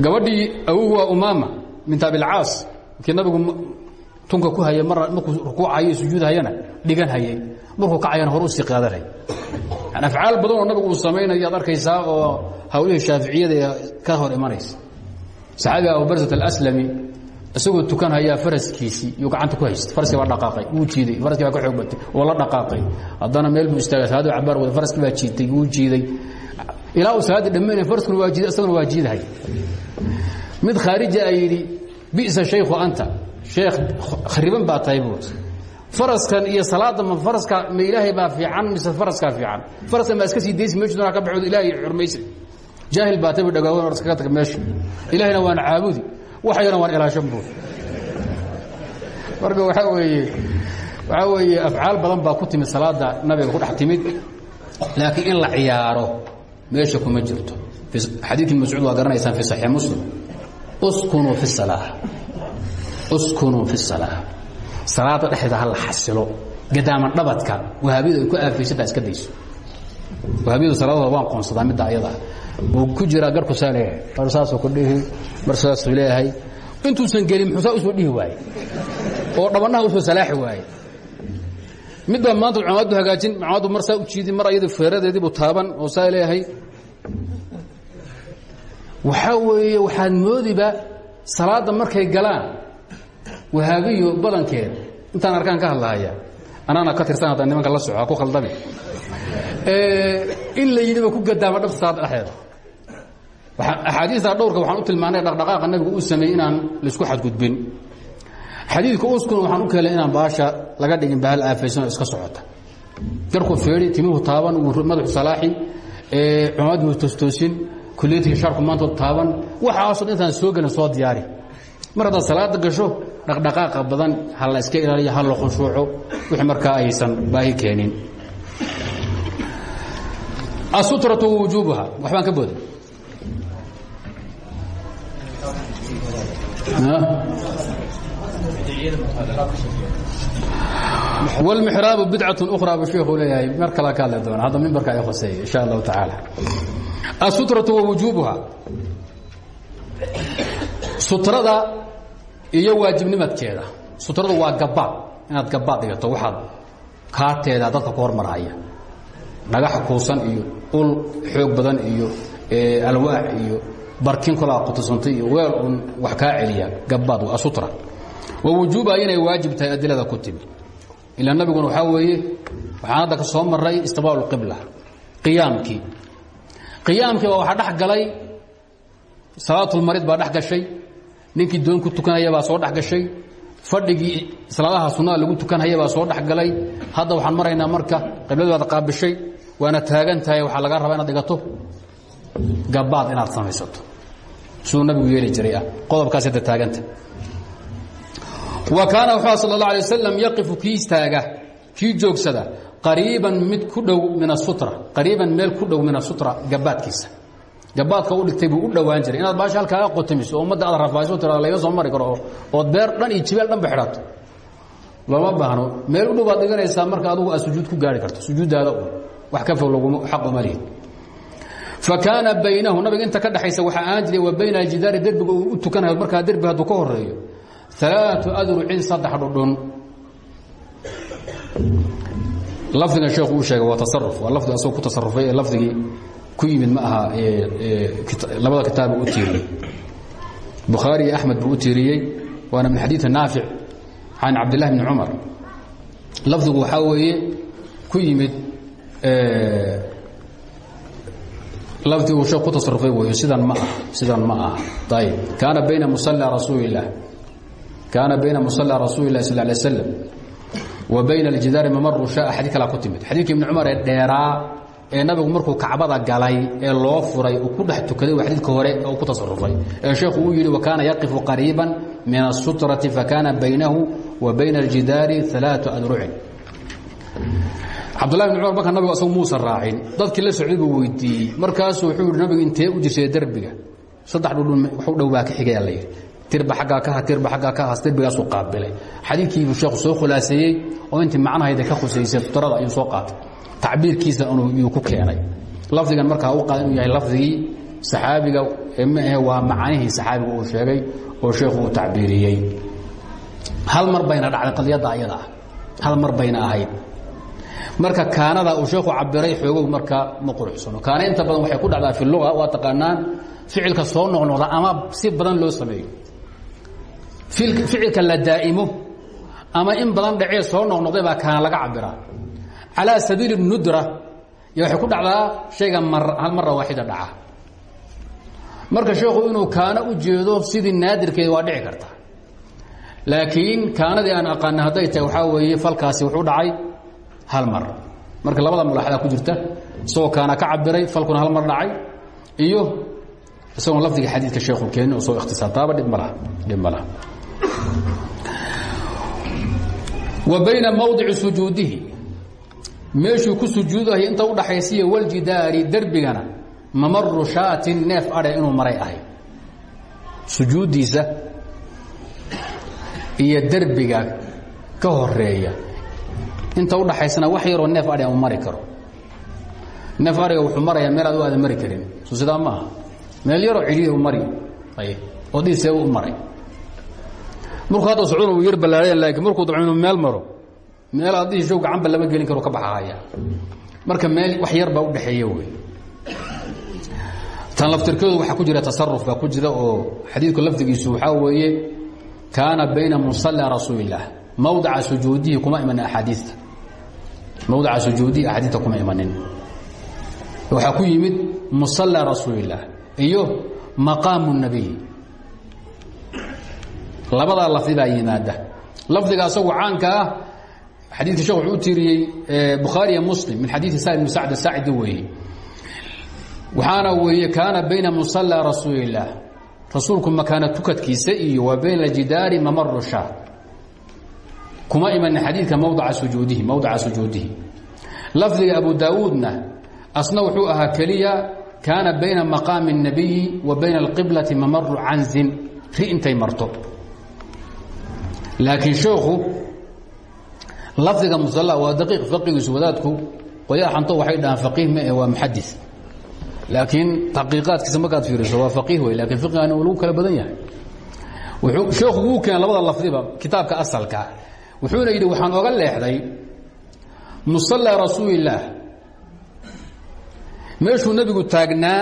A: gabadhii awogu waa umaama bint abilcaas markii nabigu tunka ku hayay marna markuu rukuucayo sujuudhayana dhigan hayay. Markuu kacayana hor u sii qaadanay. Yani afcaal badan oo nabigu uu samaynayo ad arkaysaa oo hawlihii shaaficiyada ee ka hor imanaysa. Saxaabiga abubarsat alaslami isagoo tukan hayaa faraskiisii yuu gacanta ku haysta. Faraskii baa dhaqaaqay wuu jiiday faraskii baa ka xoog batay oo la dhaqaaqay. Haddana meel buu istaagay salaadii cabaar wada faraskii baa jiitay wuu jiiday. Ilaa uu salaaddii dhammaynay faraskuna waa jiiday isaguna waa jiidahay mid khaarija a yidhi bi'sa shaykhu anta sheekh khariban baa tahay buut faraskan iyo salaadda ma faraska ma ilaahay baa fiican mise faraskaa fiican? Faraskan baa iska sii daysi meeshu doonaa ka baxood ilaahay xurmaysa jaahil baa tabi dhagaawan or iskaga tag meesha ilaahayna waan caabudi. Waxayana waan ilaashan buut marka waxaa weeye waxaa weeye afcaal badan baa ku timid salaada nabiga ku dhex timid. Laakiin in la ciyaaro meesha kuma jirto. Xadiidkii mascuud waa garanaysaan fi saxiix muslim. Uskunuu fi salaa uskunuu fi salaa salaada dhexdeeda ha la xasilo. Gadaama dhabadka wahaabiyadu ay ku aafaysataa iska dayso wahaabiyadu salaadooda waan qoonsadaa midda ayada. Wuu ku jiraa garku saa leeyahay. Mar saasuu ku dhihi mar saasuu leeyahay. Intuusan gelin muxuu saa u soo dhihi waaye? Oo dhabanaha u soo salaaxi waaye? Mid baa maanta cumaadu hagaajin cumaadu mar saa u jiidi mar ayadu feeradeediibuu taaban oo saa leeyahay. Waxaa weeye waxaad moodiba salaadda markay galaan wahaabiyo badankeed intaan arkaan ka hadlahaya anaana ka tirsan hadda nimanka la soco ku khaldami. In la yidhiba ku gadaama dhabta salaadda dhexdeeda axaadiista dhowrka waxaan u tilmaanay dhaqdhaqaaqa nabigu uu sameeyey inaan la isku xadgudbin. Xadiidka uskun waxaan u keenay inaan baasha laga dhigin bahal aafaysan oo iska socota. Garku feedhi timihu taaban madaxu salaaxi cumaaduu toostoosin kuliyadkii sharku maanta taaban. Waxaasoo intaan soo gelin soo diyaari. Mar haddaad salaada gasho dhaqdhaqaaqa badan ha la iska ilaaliyo ha la khushuuco wixii markaa aysan baahi keenin. Asutratu wujuubuha waxbaan ka booda wlmixraabu bidcat ukra buu sheekhu leeyahay mar kala ka hadli doona hadda mimbarka ay hoseeya insha allahu tacaala. Asutratu wa wujuubuha sutrada iyo waajibnimadkeeda. Sutradu waa gabaad inaad gabaad dhigato waxaad kaateeda dadka ku hormarhaya dhagax kuusan iyo ul xoog badan iyo alwaax iyo barkin kolaa qutusantay iyo weel uun wax kaa celiya gabaad waa sutra wa wujuuba inay waajib tahay adilada ku timi ilaa nabiguna waxaa weeye waxaan hadda ka soo maray istiqbaal qibla qiyaamkii. Qiyaamkii baa waxaa dhex galay salaatulmarid baa dhex gashay ninkii doon ku tukanaya baa soo dhex fadhigii salaadaha sunnada lagu tukanhaya baa soo dhex hadda waxaan maraynaa marka qibladu baad qaabishay waana taagan tahay waxaa rabaa inaad dhigato. Gabaad inaad samaysato. Siduu nabigu jiray ah qodobkaas hadda taaganta. Wa kaana wuxuu sal اla alay yaqifu kii istaaga kii joogsada qariiban mid ku dhow min asutra qariiban meel ku dhow min asutra gabaadkiisa gabaadka u dhigtay buu u dhowaan jiray. Inaad baasha halkaaga qotamiso oo ummadda aad rafayso tirada layga soo mari karo ood beer dhan iyo jibeel dhan ba xidhato looma baahno. Meel u dhow baad dhiganaysaa marka adugu aad sujuud ku gaari karto sujuuddaada un wax ka fog laguma xaq uma lihin. Fakaana baynahu nabiga inta ka dhexaysa waxaa aan jiray wa bayna aljidaari derbiga uu u tukanayo markaa derbi hadduu ka horeeyo alaau adrucin saddex dhudhun. Lafdigan sheekhu uu sheegay waa tasaruf waa lafdi asagoo ku tasarufay ee lafdigii ku yimid ma aha labada kitaab u tiiriyey. Bukhaari iyo axmed buu u waana min xadiidi naafic can cabdillahi bni cumar. Lafdigu waxaa ku yimid lafdi uu sheekh ku tasarufay sidan ma sidan ma aha. Kaana bayna musalla rasuuli illah kaana bayna musalla rasuuli lah sal lay wa bayna aljidaari mamaru shaa xadii kalaa ku timid. Xadiidka ibni ee dheeraa ee nabigu markuu kacbada galay ee loo furay uu ku dhex tukaday waa hore uu ku tasarufay ee sheekhu uu yidhi wakaana yaqifu qariiban min asutrati fakana baynahu wa bayna aljidaari alaau adrucin cabdullahi bn cumar marka nabigu asagu muusan raacin dadkii la socday buu weydiiyey. Markaasuu wuxuu yidhi nabigu intee u jirsay derbiga? Saddex dhudhun waxu dhow ka xigaya la yidhi. Tirba aggaa ka ha tirba aggaa ka has derbigaasuu qaabilay. Xadiidkiibuu sheekhu soo khulaaseeyey oo intii macnahayda ka khusaysay sutrada ayuu soo qaatay tacbiirkiisa yuu ku keenay. Lafdigan markaa u qaada inuu yahay lafdigii saxaabiga maahe waa macaanihii saxaabiga uu sheegay oo sheekhu uu tacbiiriyey. Hal mar bayna dhacday qadiyadda ayada ah. Hal mar bayna ahayd. Marka kaanada uu sheekhu cabiray xoogow marka ma quruxsano. Kaana inta badan waxay ku dhacdaa fi luga waa taqaanaan ficilka soo noqnoqda ama si badan loo sameeyo. Ficilka la daa'imo ama in badan dhacee soo noqnoqday baa kaana laga cabiraa calaa sabiili nudra iyo waxay ku dhacdaa shayga hal mara waaxida dhaca. Marka sheekhu inuu kaano u jeedo sidii naadirkeeda waa dhici karta. Laakiin kaanadii aan aqaana hadday tahay waxaa weeye falkaasi wuxuu dhacay hal mar. Marka labada mulaaxada ku jirta isagoo kaana ka cabiray falkuna hal mar dhacay iyo isagoon lafdiga xadiidka sheekhu keenin oo soo ikhtisaar. Taaba dhib wa bayna mawdici sujuudihi meeshuu ku sujuudahay inta u dhaxaysiya waljidaari derbigana mamaru shaatin neef adhe inuu maray ahay. Sujuuddiisa iyo derbiga ka horreeya inta udhaxaysana wax yaroo neef adhiga u mari karo. Neef adhiga wuxuu marayaa meel aad aadan mari karin. So sidaa maaha meel yaroo cidhiya u mari. Oo dhiisee u maray. Markuu hadda uu yar ballaaraya laakiin markuu dabco inuu meel maro meel addihii show gacanba lama gelin karo ka baxahaya marka meel wax yar baa u dhexeeya wey. Tan laftirkeedu waxaa ku jira tasaruf baa ku jira oo xadiidku lafdigiisu waxaa weeye kaana bayna musalla rasuulillaah mawdaca sujuudihi kuma imanin axaadiista. Mawdaca sujuudihi axaadiista kuma imanin. Waxaa ku yimid musalla rasuulillaah iyo maqaamu nabiy. Labadaa lafdi yimaada. Lafdiga asagu caanka ah xadiidka shekh wuxuu u tiiriyey bukhaariya muslim min xadiidi sa'id bn sacd saacidi weeye waxaana weeye kaana bayna musalla rasuuli illaah rasuulku makaana tukadkiisa iyo wa bayna jidaari mamaru shaar kuma imanin xadiidka mawdaca sujuudihi mawdaca sujuudihi. Lafdiga abu daawuudna asna wuxuu ahaa keliya kaana bayna maqaami الnabiyi wa bayna alqiblati mamaru canzin. Ri intay marto. Laakiin sheekhu lafdiga musalla waa daqiiq faqigiisu wadaadku qoyaa xanto waxay dhahaan faqiih ma eh waa muxadis laakiin taqiiqaadkiisa markaad fiiriso waa faqiih wey lakiin fiqigana lagu kala badan yahay. Sheekhu wuu keenay labada lafdiba kitaabka asalka. Wuxuuna yidhi waxaan oga leexday musalla rasuulillaah meeshuu nebigu taagnaa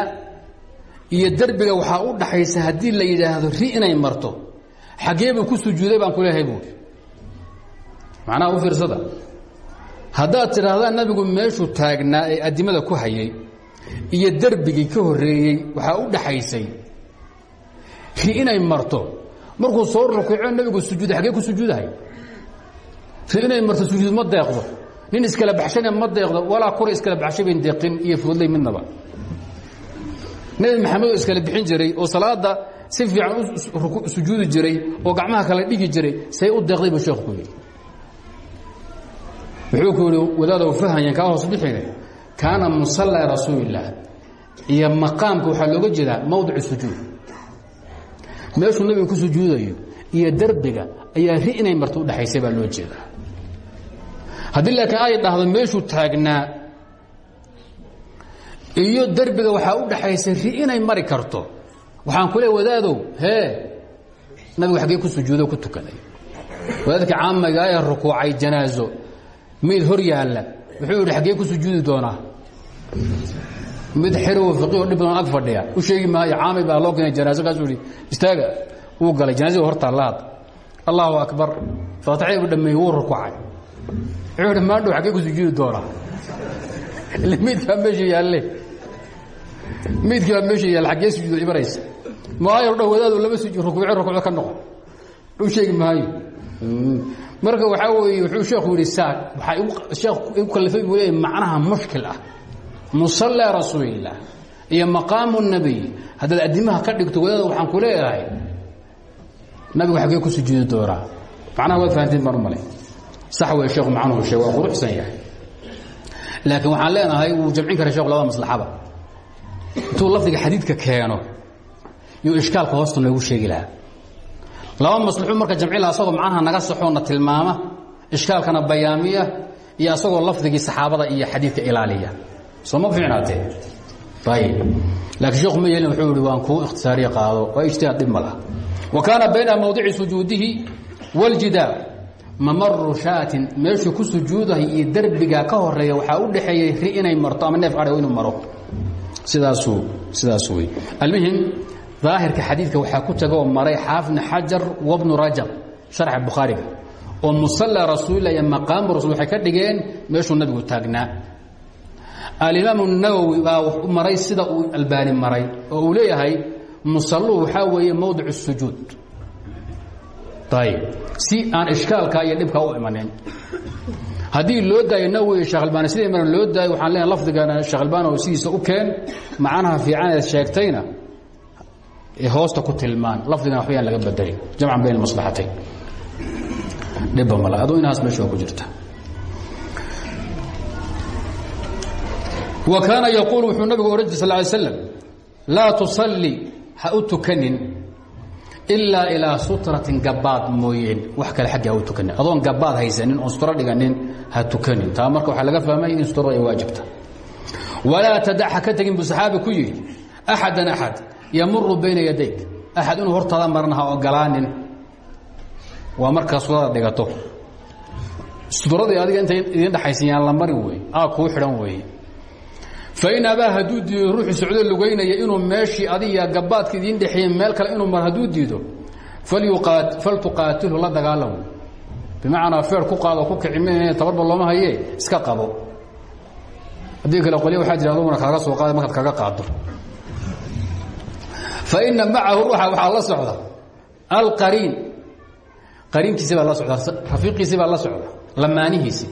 A: iyo derbiga waxaa u dhaxaysa haddii la yidhaahdo ri inay marto. Xaggee buu ku sujuuday baan ku leehay macnaha u fiirsada. Haddaad tidhaahdaan nabigu meeshuu taagnaa ee addimada ku hayay iyo derbigii ka horreeyey waxaa u dhaxaysay inay marto. Markuu soo rukuuco nebigu sujuuday xaggee ku sujuudahay? Inay marto sujuud ma deeqdo. Nin iskala baxshane ma deeqdo. Walaa kura iskala baxshay bayn deeqin iyo foodlay midnaba. Nebi maxamed oo iskala bixin jiray oo salaadda si fiican u sujuudi jiray oo gacmaha kala dhigi jiray say u deeqday buu sheekhu ku yidhi wuxuu ku yidhi wadaadow fahanyan kaa hoos bixine? Kaana musalla rasuulillaah iyo maqaamka waxaa looga jeedaa mawdicu sujuud. Meeshuu nebiga ku sujuudayo iyo derbiga ayaa ri inay marto udhexaysay baa loo jeedaa. Haddii laakiin ay dhahdo meeshuu taagnaa iyo derbiga waxaa u dhaxaysay ri inay mari karto waxaan ku le wadaadow hee nabigu ku sujuudo ku tukaday wadaadka caamiga ee rukuucay janaazo mid hor yaalla wuxuu yidhi xaggee ku sujuudi doonaa? Mid xerow fiqi oo dhib badan ag fadhiya u sheegi maayo caami baa loo keenay janaazo kaasuu yidhi istaaga wuu galay janaazada hortaa laad allahu akbar faatixadii buu dhameeyey wuu rukuucay wuxuu yidhi maandhow xaggee ku sujuudi doonaa? [laughs] Midkaa meesha yaalle. Midkii baa meesha yaalla xaggee sujuudo ibaraysa. Maayo dha wadaadu lama sujuud rukuuce rukuucda ka noqon. U sheegi maayo marka waxaa weeye wuxuu sheekhu yidhi saa waxaa sheekh igu kallifay buu macnaha mushkil ah. Musallaa rasuulillaah iyo maqaamu nabiy haddaad addimaha ka dhigto wadaada waxaan ku leeyahay nabigu xaggee ku sujuudi doonaa macnaha waad fahantiin u malay sax wey sheekhu macnuhu sheeg waa quruxsan yahay. Laakiin waxaan leenahay wuu jamcin kara sheekhu labada maslaxaba. Intuu lafdiga xadiidka keeno yuu ishkaalka hoosta noogu sheegi laba maslaxuu marka jamci laha asagoo macnaha naga saxoona tilmaama ishkaalkana bayaamiya iyo asagoo lafdigii saxaabada iyo xadiidka ilaaliya. Soo ma fiicnaatee? Ayib laakiin sheekhu ma yeelin wuxuu yihi waan kuu ikhtisaariya qaado waa ijtihaad dhib ma laha. Wa kaana bayna mawdici sujuudihi wاljidaar mamaru shaatin meeshuu ku sujuudahay iyo derbiga ka horreeya waxaa u dhexeeyey ri inay marto ama neef adhay inuu maro. Sidaasuu sidaas wey almuhim daahirka xadiidka waxaa ku taga oo maray xaafidna xajar wabnu rajab sharxa bukhaariga oo musalla rasuulilah iyo maqaamu rasul waxay ka dhigeen meeshuu nabigu taagnaa. Alimaam nawowi baa maray sida uu albaani maray oo uu leeyahay musalluhu waxaa weeye mowdic sujuud. Ayb si aan ishkaalka iyo dhibka u imanin. Haddii loo daayo nawowi sheekh albaani sidii maran loo daayo waxaan leeyahay lafdigana sheekh albaani oo sidiisa u keen macnaha fiican eed sheegtayna hoosta ku tilmaan lafdigana waxba yaan laga bedelin jamcan bayn maslaxatayn dhibba mala aduu inahaas meesha waa ku jirta. Wa kaana yaquul wuxuu nabigu ohan jir sal ly slam laa tusalli ha u tukanin ilaa ilaa sutratin gabaad mooyeen. Wax kale agga ha tukanin. Adoon gabaad haysanin oon sutro dhiganin ha tukanin. Taa marka waxaa laga fahmay in sutrada ay waajibta. Walaa tadac ha ka tegin buu saxaabi ku yidhi axadan axad yamuru bayna yadayk. Axad inuu hortaada maran ha ogolaanin waa markaa sutrada dhigato. Suturadii adiga inta idiin dhexaysan yaan la marin wey aa kuu xidhan weeye. Fain abaa hadduu diido ruuxu socdo lugaynaya inuu meeshii adiga gabaadka idiin dhexeeye meel kale inuu mar hadduu diido faltuqaatilhu la dagaalam. Bimacnaa feer ku qaado ku kicime tabarba looma haye iska qabo. Haddii kale qolya waxaa jira aduguna kaaga soo qaada markaad kaga qaado faina macahu ruuxa waxaa la socda. Alqariin. Qariinkiisi baa la socda rafiiqiisi baa la socda lamaanihiisi.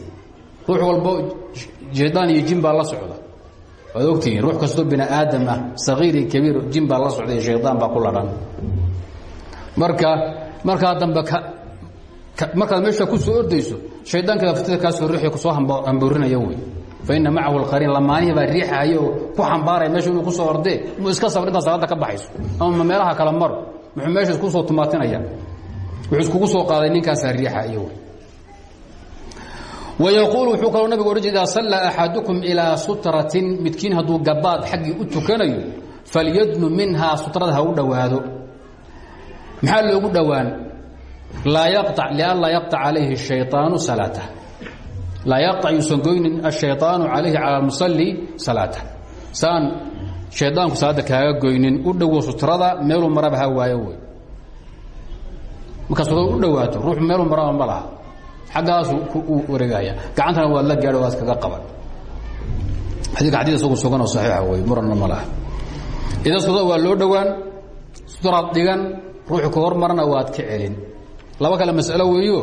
A: Ruux walbo shaydaan iyo jin baa la socda. Waad ogtihiin ruux kastoo bini aadam ah sagiir iyo kabiir jin baa la socday shaydaan baa ku ladhan marka markaa dambe markaad meesha ku soo ordayso shaydaankeeda fatida kaa soo riixi ku soo hamboorinaya wey faina macahu alqariin lamaanihii baa riixahayo oo ku xambaaraya meesha inuu ku soo ordee mu iska sabr intaad ka baxayso ama meelaha kala maro muxuu meesha isku soo tumaatinaya wuxuu iskugu soo qaaday ninkaasaa riixayo wayaquulu wuxuu kaloo nabigu odhan jira idaa sallaa axadukum sutratin midkiin hadduu gabaad xaggii u tukanayo falyadnu minhaa sutrada u dhowaado maxaa loogu dhowaan laa yaqtac lianlaa yaqtac calayhi shayطaanu salaatah laa yaqطac yuusan goynin ashayطaanu calayhi cala musalli salaata saan shaydaanku salaadda kaaga goynin u dhowo sutrada meeluu maraba ha waayo wey markaas u dhawaato ruux meeluu maraba ma laha xaggaasu u wareegaya gacantana waad la gaadho waad kaga qaban xadiika xadiid isagu suganoo saxiixa wey muranna ma laha idan sutrada waa loo dhowaan sutraad dhigan ruuxu ka hormarana waad ka celin laba kale masalo weeyo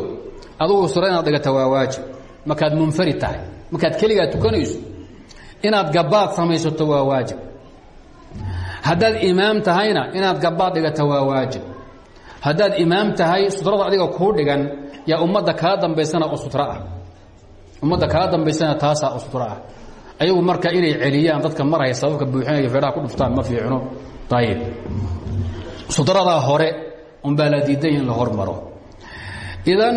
A: adugu sutra inaad dhigata waa waajib markaad munfarid tahay markaad keligaa tukanayso inaad gabaad samaysato waa waajib. Haddaad imaam tahayna inaad gabaad dhigata waa waajib. Haddaad imaam tahay sutrada adiga kuu dhigan yaa ummadda kaa dambaysana oo ah. Ummadda kaa dambaysana taasaa oo ah. Ayagu marka inay celiyaan dadka maraya sababka buuxinaya feedhaha ku dhuftaan ma fiicno. Ayib sutradaa hore unbaa la hormaro. Idan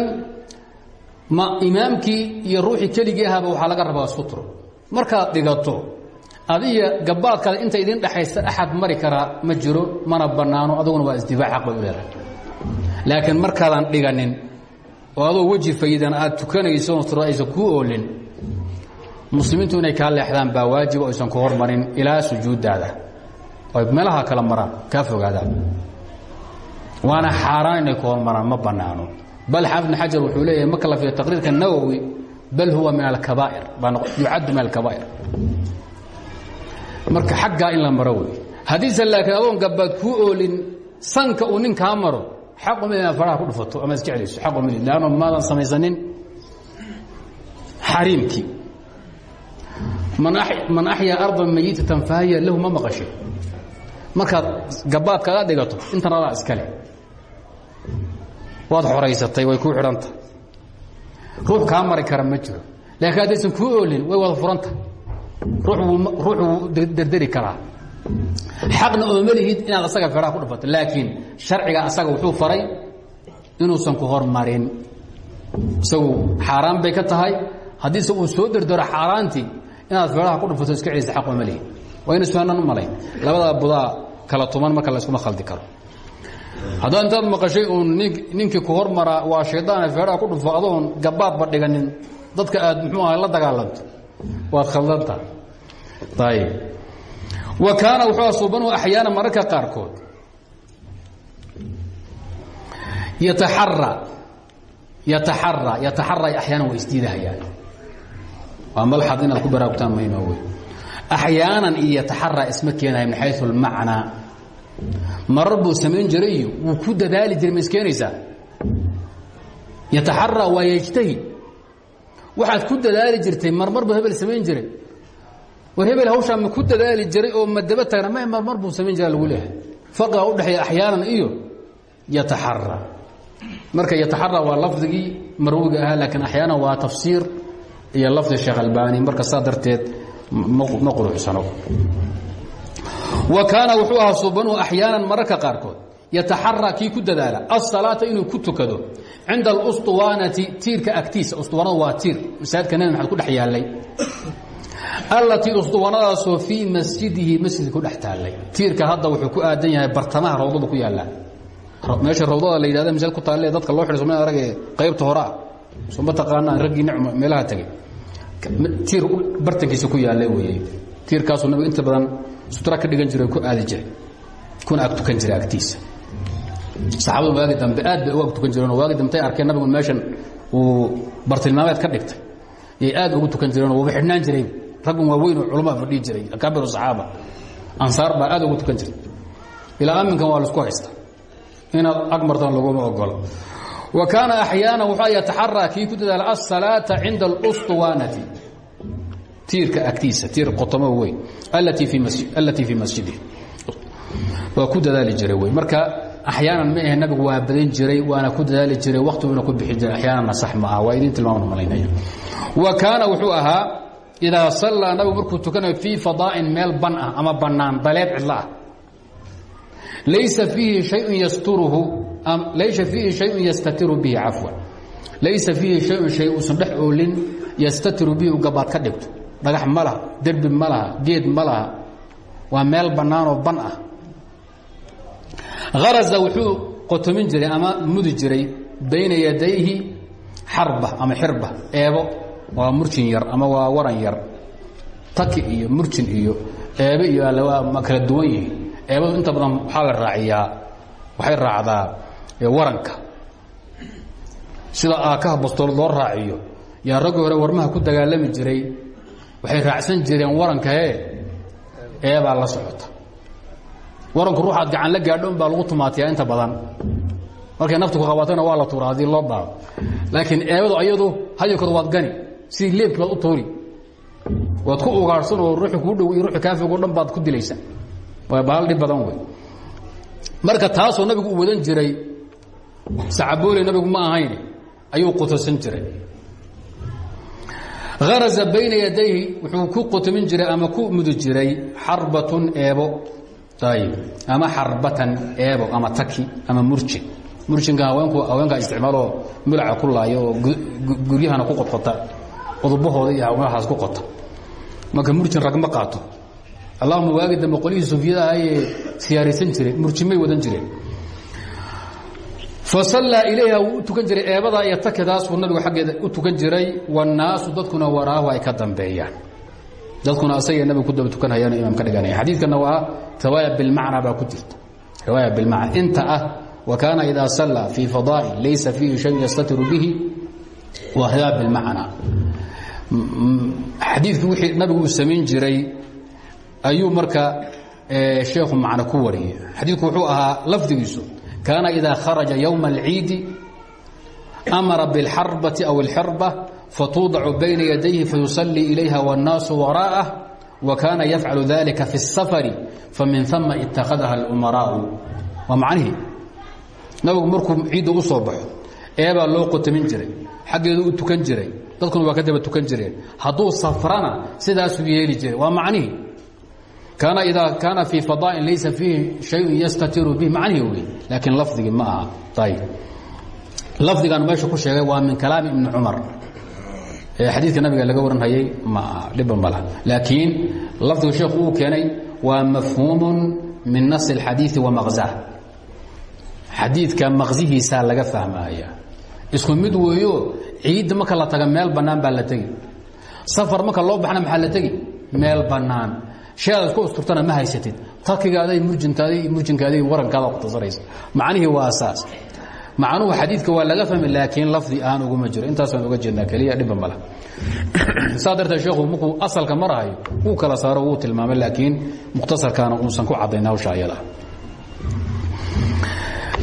A: ma imaamkii iyo ruuxii keligii ahaaba waxaa laga rabaa sutro markaad dhigato adiga gabaadkaada inta idin dhexaysa axad mari karaa ma jiro mana bannaano aduguna waa isdifaac xaq bay u leedahay. Laakiin markaadan dhiganin oo adoo weji fayidan aad tukanayso sutro aysan kuu oolin muslimiintu inay kaa leexdaan baa waajiba aysan ku hormarin ilaa sujuuddaada. Oy meelaha kala maraan kaa fogaadaan. Waana xaaraan inay ku hormaraan ma bannaano bal xaafid bn xajar wuxuu leeyahay marka la fiiyo taqriirka nawowi bal huwa min alkabaa'ir yucaddu min alkabaa'ir marka xaggaa in la maro wey haddiise laakiin adoon gabaad kuu oolin sanka uu nin kaa maro xaqu mid inaad faraha ku dhufato ama isjeclayso xaqu mid leanno maadan samaysanin xariimkii man axyaa ardan mayitatan fahiya lahu ma maqashay markaad gabaad kaga dhigato intan adaa iskale waad xoraysatay way kuu xidhanta. Ruux kaa mari kara ma jiro. Laakiin haddaysan kuu oolin way wada furanta. Ruux wuu derderi karaa. Xaqna ooma lihid inaad asaga feedhaha ku dhufato laakiin sharciga asaga wuxuu faray inuusan ku hormarin. Isagu xaaraan bay ka tahay. Haddiise uu soo derdero xaaraantii inaad feedhaha ku dhufato iska celisa xaq ooma lihid waa ina suaanan u malayn labadaa budaa kala tuman marka la iskuma khaldi karo haddaa intaad maqashay uun ninkii ku hormaraa waa shaydaane feedhaha ku dhufo adoon gabaadba dhiganin. Dadka aad muxuu aha la dagaalanto waad khaldantaha ayib wa kaana wuxuu asuubanu axyaana mararka qaarkood yataxara yataxara yataxara axyaanan way isdiidahayaan waa malxad inaad ku baraarugtaan mayno wey axyaanan iyo yataxara isma keenaya min xayu اlmacnaa marar buu samayn jiray wuu ku dadaali jiray ma iskeenaysaa? Yataxara waa yejtahid waxaad ku dadaali jirtay marmar buu hebel samayn jiray. War hebel hawshaa ma ku dadaali jiray oo ma daba tagna ma marmar buu samayn jira lagu leehay farqiga udhexeeya axyaanan iyo yataxara marka yataxara waa lafdigii marwiga ahaa laakiin axyaanan waa tafsiir iyo lafdi sheekh albani marka saa darteed ma quruxsano wa kaana wuxuu ahaa suubanu axyaanan mararka qaarkood yataxaraa kii ku dadaala. Asalaata inuu ku tukado cinda alustuwaanati tiirka agtiisa. Ustuwaanada waa tiir. Masaajidka nabi maxamed ku dhex yaallay. Allatii ustuwanadaasoo fii masjidihi masjidka ku dhex taallay. Hadda wuxuu ku aadan yahay bartamaha rawdada ku yaallaa. Meesha rawdada la yidhahda masaajid ku taalle dadka loo xidhay somali arag ee qaybta horaa soo ma taqaanaan nicmo meelaha tegey tiir bartankiisa ku yaallay weeye. Tiirkaasuu nabigu inta badan sutra ka dhigan jiray ku aadi jiray. Kuna ag tukan jiray agtiisa saxaabadu waagi dambe aad bay ugu ag tukan jireen oo dambe arkeen nabigu meeshan uu bartilmaameed ka dhigtay. Yay aad ugu tukan jireen oo waba xidhnaan jiray raggun waaweyn oo culamaa fadhihi jiray akaabiru saxaaba. Ansaar baa aad ugu tukan jiray. Ilaa aminkan waa la isku haysta. Inaad ag martaan laguma ogolo wa kaana axyaana wuxuu yataxaraa kii ku dadaala asalaata cinda alustuwaanati tiirka agtiisa tiir qotomo weyn allatii fii masjidihi waa ku dadaali jiray wey marka axyaanan ma ahe nabigu waa badan jiray waana ku dadaali jiray waktiguna ku bixi jiray axyaananna sax ma aha waa idiin tilmaamna malaynaya wa kaana wuxuu ahaa idaa sallaa nabigu markuu tukanayo fii fadaa'in meel ban ah ama bannaan daleed cidlo ah. Laysa fiihi shayun yasturuhu laysa fiihi shayun yastatiru bihi cafwan. Laysa fiihi shayun shay uusan dhex oolin yastatiru bihi u gabaad ka dhigto dhagax ma laha derbi ma laha geed ma laha waa meel bannaanoo ban ah. Haraza wuxuu qotomin jiray ama mudi jiray bayna yadayhi xarba ama xirba eebo waa murjin yar ama waa waran yar taki iyo murjin iyo eebe iyo ma kala duwan yihiin. Eebadu inta badan waxaa la raaciyaa waxay raacdaa waranka. Sida aakaha bastoolad loo raaciyo yaa raggii hore warmaha ku dagaalami jiray waxay raacsan jireen warankae eebaa la socota. Waranku ruuxaad gacan la gaadho un baa lagu tumaatiyaa inta badan. Markay naftu ku qabatana waa la tuura haddii loo baado laakiin eebadu ayadu hadalkood waad gani sidii leebkii baad u tuuri. Waad ku ugaadhsan oo ruuxi kuu dhow iyo ruuxi kaafigo dhan baad ku dilaysaa waa bahal dhib badan wey. Marka taasoo nabigu u wadan jiray sacaboole nabigu ma ahayn ayuu qutosan jiray haraza bayna yadayhi wuxuu ku qotomin jiray ama ku mudi jiray xarbatun eebo ayib ama xarbatan eebo ama taki ama murjin murjinka haweenku haweenkaa isticmaaloo mulaca ku laaya oo guryahana ku qodqota qodubahooda iyo haweenahaas ku qota marka murjin ragma qaato allahuma waagi dambe qolyihii sufiyada ahayee siyaaraysan jiray murjimay wadan jireen fasallaa ilayha wuu tukan jiray eebadaa iyo takidaasuu nabigu xaggeeda u tukan jiray. Wannaasu dadkuna waraahu ay ka dambeeyaan. Dadkuna asagay nabigu ku daba tukanhayaano imaam ka dhiganaya. Xadiidkana waa riwaaya bilmacna baa ku jirta. Riwaaya bilmacna inta ah wa kaana idaa sallaa fii fadaa'in laysa fiihi shayun yastatiru bihi waa riwaaya bilmacna xadiidku wixii nabigu uu samayn jiray ayuu marka sheekhu macno ku wariyey. Xadiidku wuxuu ahaa lafdigiisu kaana idaa kharaja yowma alciidi amara biاlxarbati aw اlxirba fatuudacu bayna yadayhi fayusallii ilayha wاnnaasu waraa'ah wa kaana yafcalu dalika fi الsafari famin ثama ittakhadaha اlumaraa'u waa macnihii nabigu markuu ciidda u soo baxo eebaa loo qotamin jiray xaggeedu u tukan jiray dadkuna waa ka daba tukan jireen hadduu safrana sidaasuu yeeli jiray waa macnihii Kaana idaa kaana fii fadaa'in laysa fiihi shayun yastatiru bih macnihi wey laakiin lafdigii ma aha. Ayb lafdigan meesha ku sheegay waa min kalaami ibni cumar xadiidka nabiga laga waranhayay ma aha dhibba ma laha. Laakiin lafdiga sheekhu uu keenay waa mafhuumun min nas اlxadiiثi wa maqzah xadiidka maqsihiisaa laga fahmaya isku mid weeyo ciidda marka la taga meel bannaan baa la tegi. Safar marka loo baxna maxaa la tegi? Meel bannaan sheead isku usturtana ma haysatid. Tarkigaaday murjintaada murjinkaada warankaada kutasaraysa macnihii waa saas. Macnuhu xadiidka waa laga fahmi laakiin lafdi aan uguma jiro intaasaan uga jeednaa keliya dhibba male [clears throat] saa darteed sheekhu markuu asalka marahayo wuu kala saaro wuu tilmaamay laakiin mukhtasarkaana uusan ku caddayn hawsha ayada.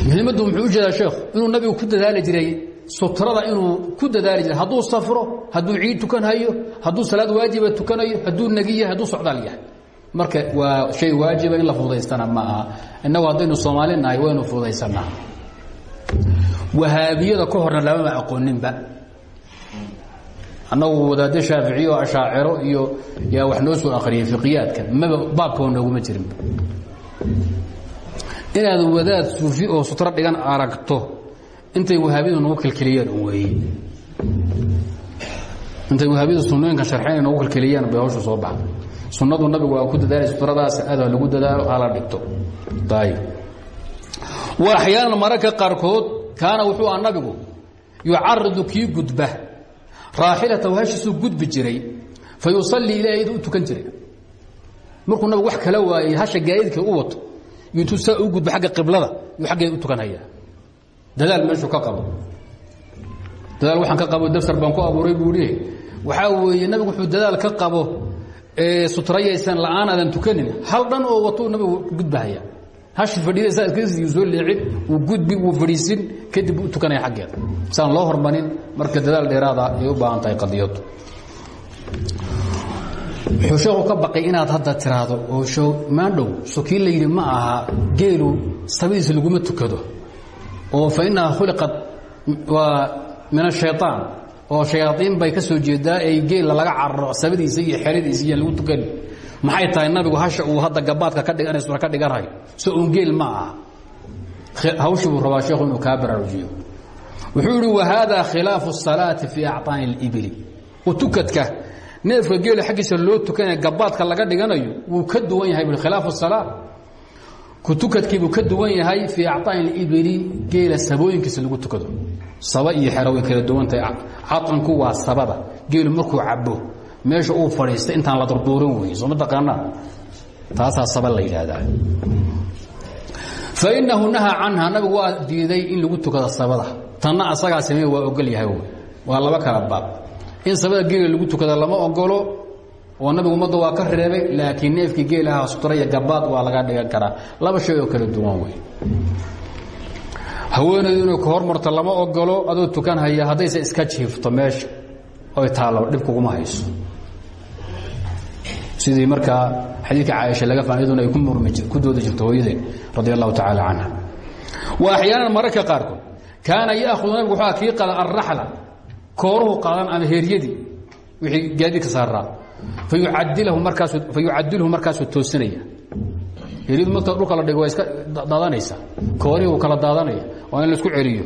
A: Muhiimaddu muxuu u jeedaa sheekhu inuu nabigu ku dadaali jiray sutrada inuu ku dadaali jiray. Hadduu safro hadduu ciid tukan hayo hadduu salaad waajiba tukanayo hadduu negi yahay hadduu socdaal yahay marka waa shay waajiba in la fudaystana ma aha. Innagu haddaynu soomaali nahay waynu fudaysanaa wahaabiyada ka horna lamama aqooninba. Annagu wadaaddo shaaficiye oo ashaaciro iyo yaa wax noo soo akhriyay fiqiyaadka maba baabkoo nooguma jirinba inaad wadaad suufi oo sutro dhigan aragto intay wahaabidu nagu kelkeliyeen un weeye intay wahaabidu sunnooyinka sharxeen nagu kelkeliyeen bay hawsha soo baxa sunnadu nabigu waa ku dadaalay sutradaas aad lagu dadaalo hala dhigto. Axyaanan mararka qaarkood kaana wuxuu aha nabigu yucaridu gudba raaxilatahu hashiisuu gudbi jiray fa yusallii ilaahay u tukan jiray. Markuu nabigu wax kala waayey hasha gaadiidka u wato intuu saa u gudbo agga qiblada yuu aggeeda u tukanhaya dadaal meeshuu ka qabo. Dadaal waxaan ka qabo daftar baan abuuray buu waxaa weeye nabigu wuxuu dadaal ka qabo sutrayaysan la'aan aadan tukanin hal dhan oo watuu nabigu gudbahaya. Hashi fadhida saa iskasii soo leecin uu gudbi uu fadhiisin kadib u tukanaya xaggeeda saan loo hormarin marka dadaal dheeraada ay u baahan tahay qadiyadu wuxuu sheekhu ka baqay inaad hadda tiraahdo oo maandhow sokii la yidhi ma aha geelu sabadiisa laguma tukado. Oo fa innaha khuliqat waa min ashayطaan oo shayaaiin bay ka soo jeedaa ay geela laga cararo sabadiisa iyo xeradiisa iyo lagu tukani maxay tahay nabigu hasha uu hadda gabaadka ka dhiganay sura ka dhiganhayo so un geel ma aha hawshii buu rabaa sheekhu inuu kaa baraarujiyo wuxuu yihi wa haada khilaafu الsalaati fii acطaani اlibili tukadka neefka geela xaggiisa loo tukanaya gabaadka laga dhiganayo wuu ka duwan yahay bu khilaafu salaa kutukadkiibuu ka duwan yahay fii acطaani اibili geela sabooyinkiisa lagu tukado saba iyo xero way kala duwan tahay caطanku waa sabada geelu markuu cabo meesha uu fadhiista intaan la durduurin wey soo ma taqaanaa? Taasaa saba la yidhaahdaa. Fainahu nahaa canha nabigu waa diiday in lagu tukado sabada. Tanna asagaa samey waa ogol yahay waa laba kala baab. In sabada geela lagu tukada lama ogolo oo nabigu ummadda waa ka reebay laakiin neefkii geelaha sutraya gabaad waa laga dhigan karaa. Laba shay oo kala duwan wey haweenaydu inay ka hormarto lama ogolo adoo tukan haya haddayse iska jiifto meesha oy taallo dhib kuguma hayso. Sidii markaa xadiidka caaisha laga fahmay iyaduna ay ku ku doodi jirto hooyadeen radi allahu tacaala canha. Wa axyaanan mararka qaarkood kaana yaahudu nabigu wuxuu kii qadan alraxla kooruhu qaadan ama heeryadii wixii gaadiidka saaraa fayucadilhu markaasuu toosinaya heeryadu marta dhulka la dhigo waa iska daadanaysa. Koorihii uu kala daadanaya waa in la isku celiyo.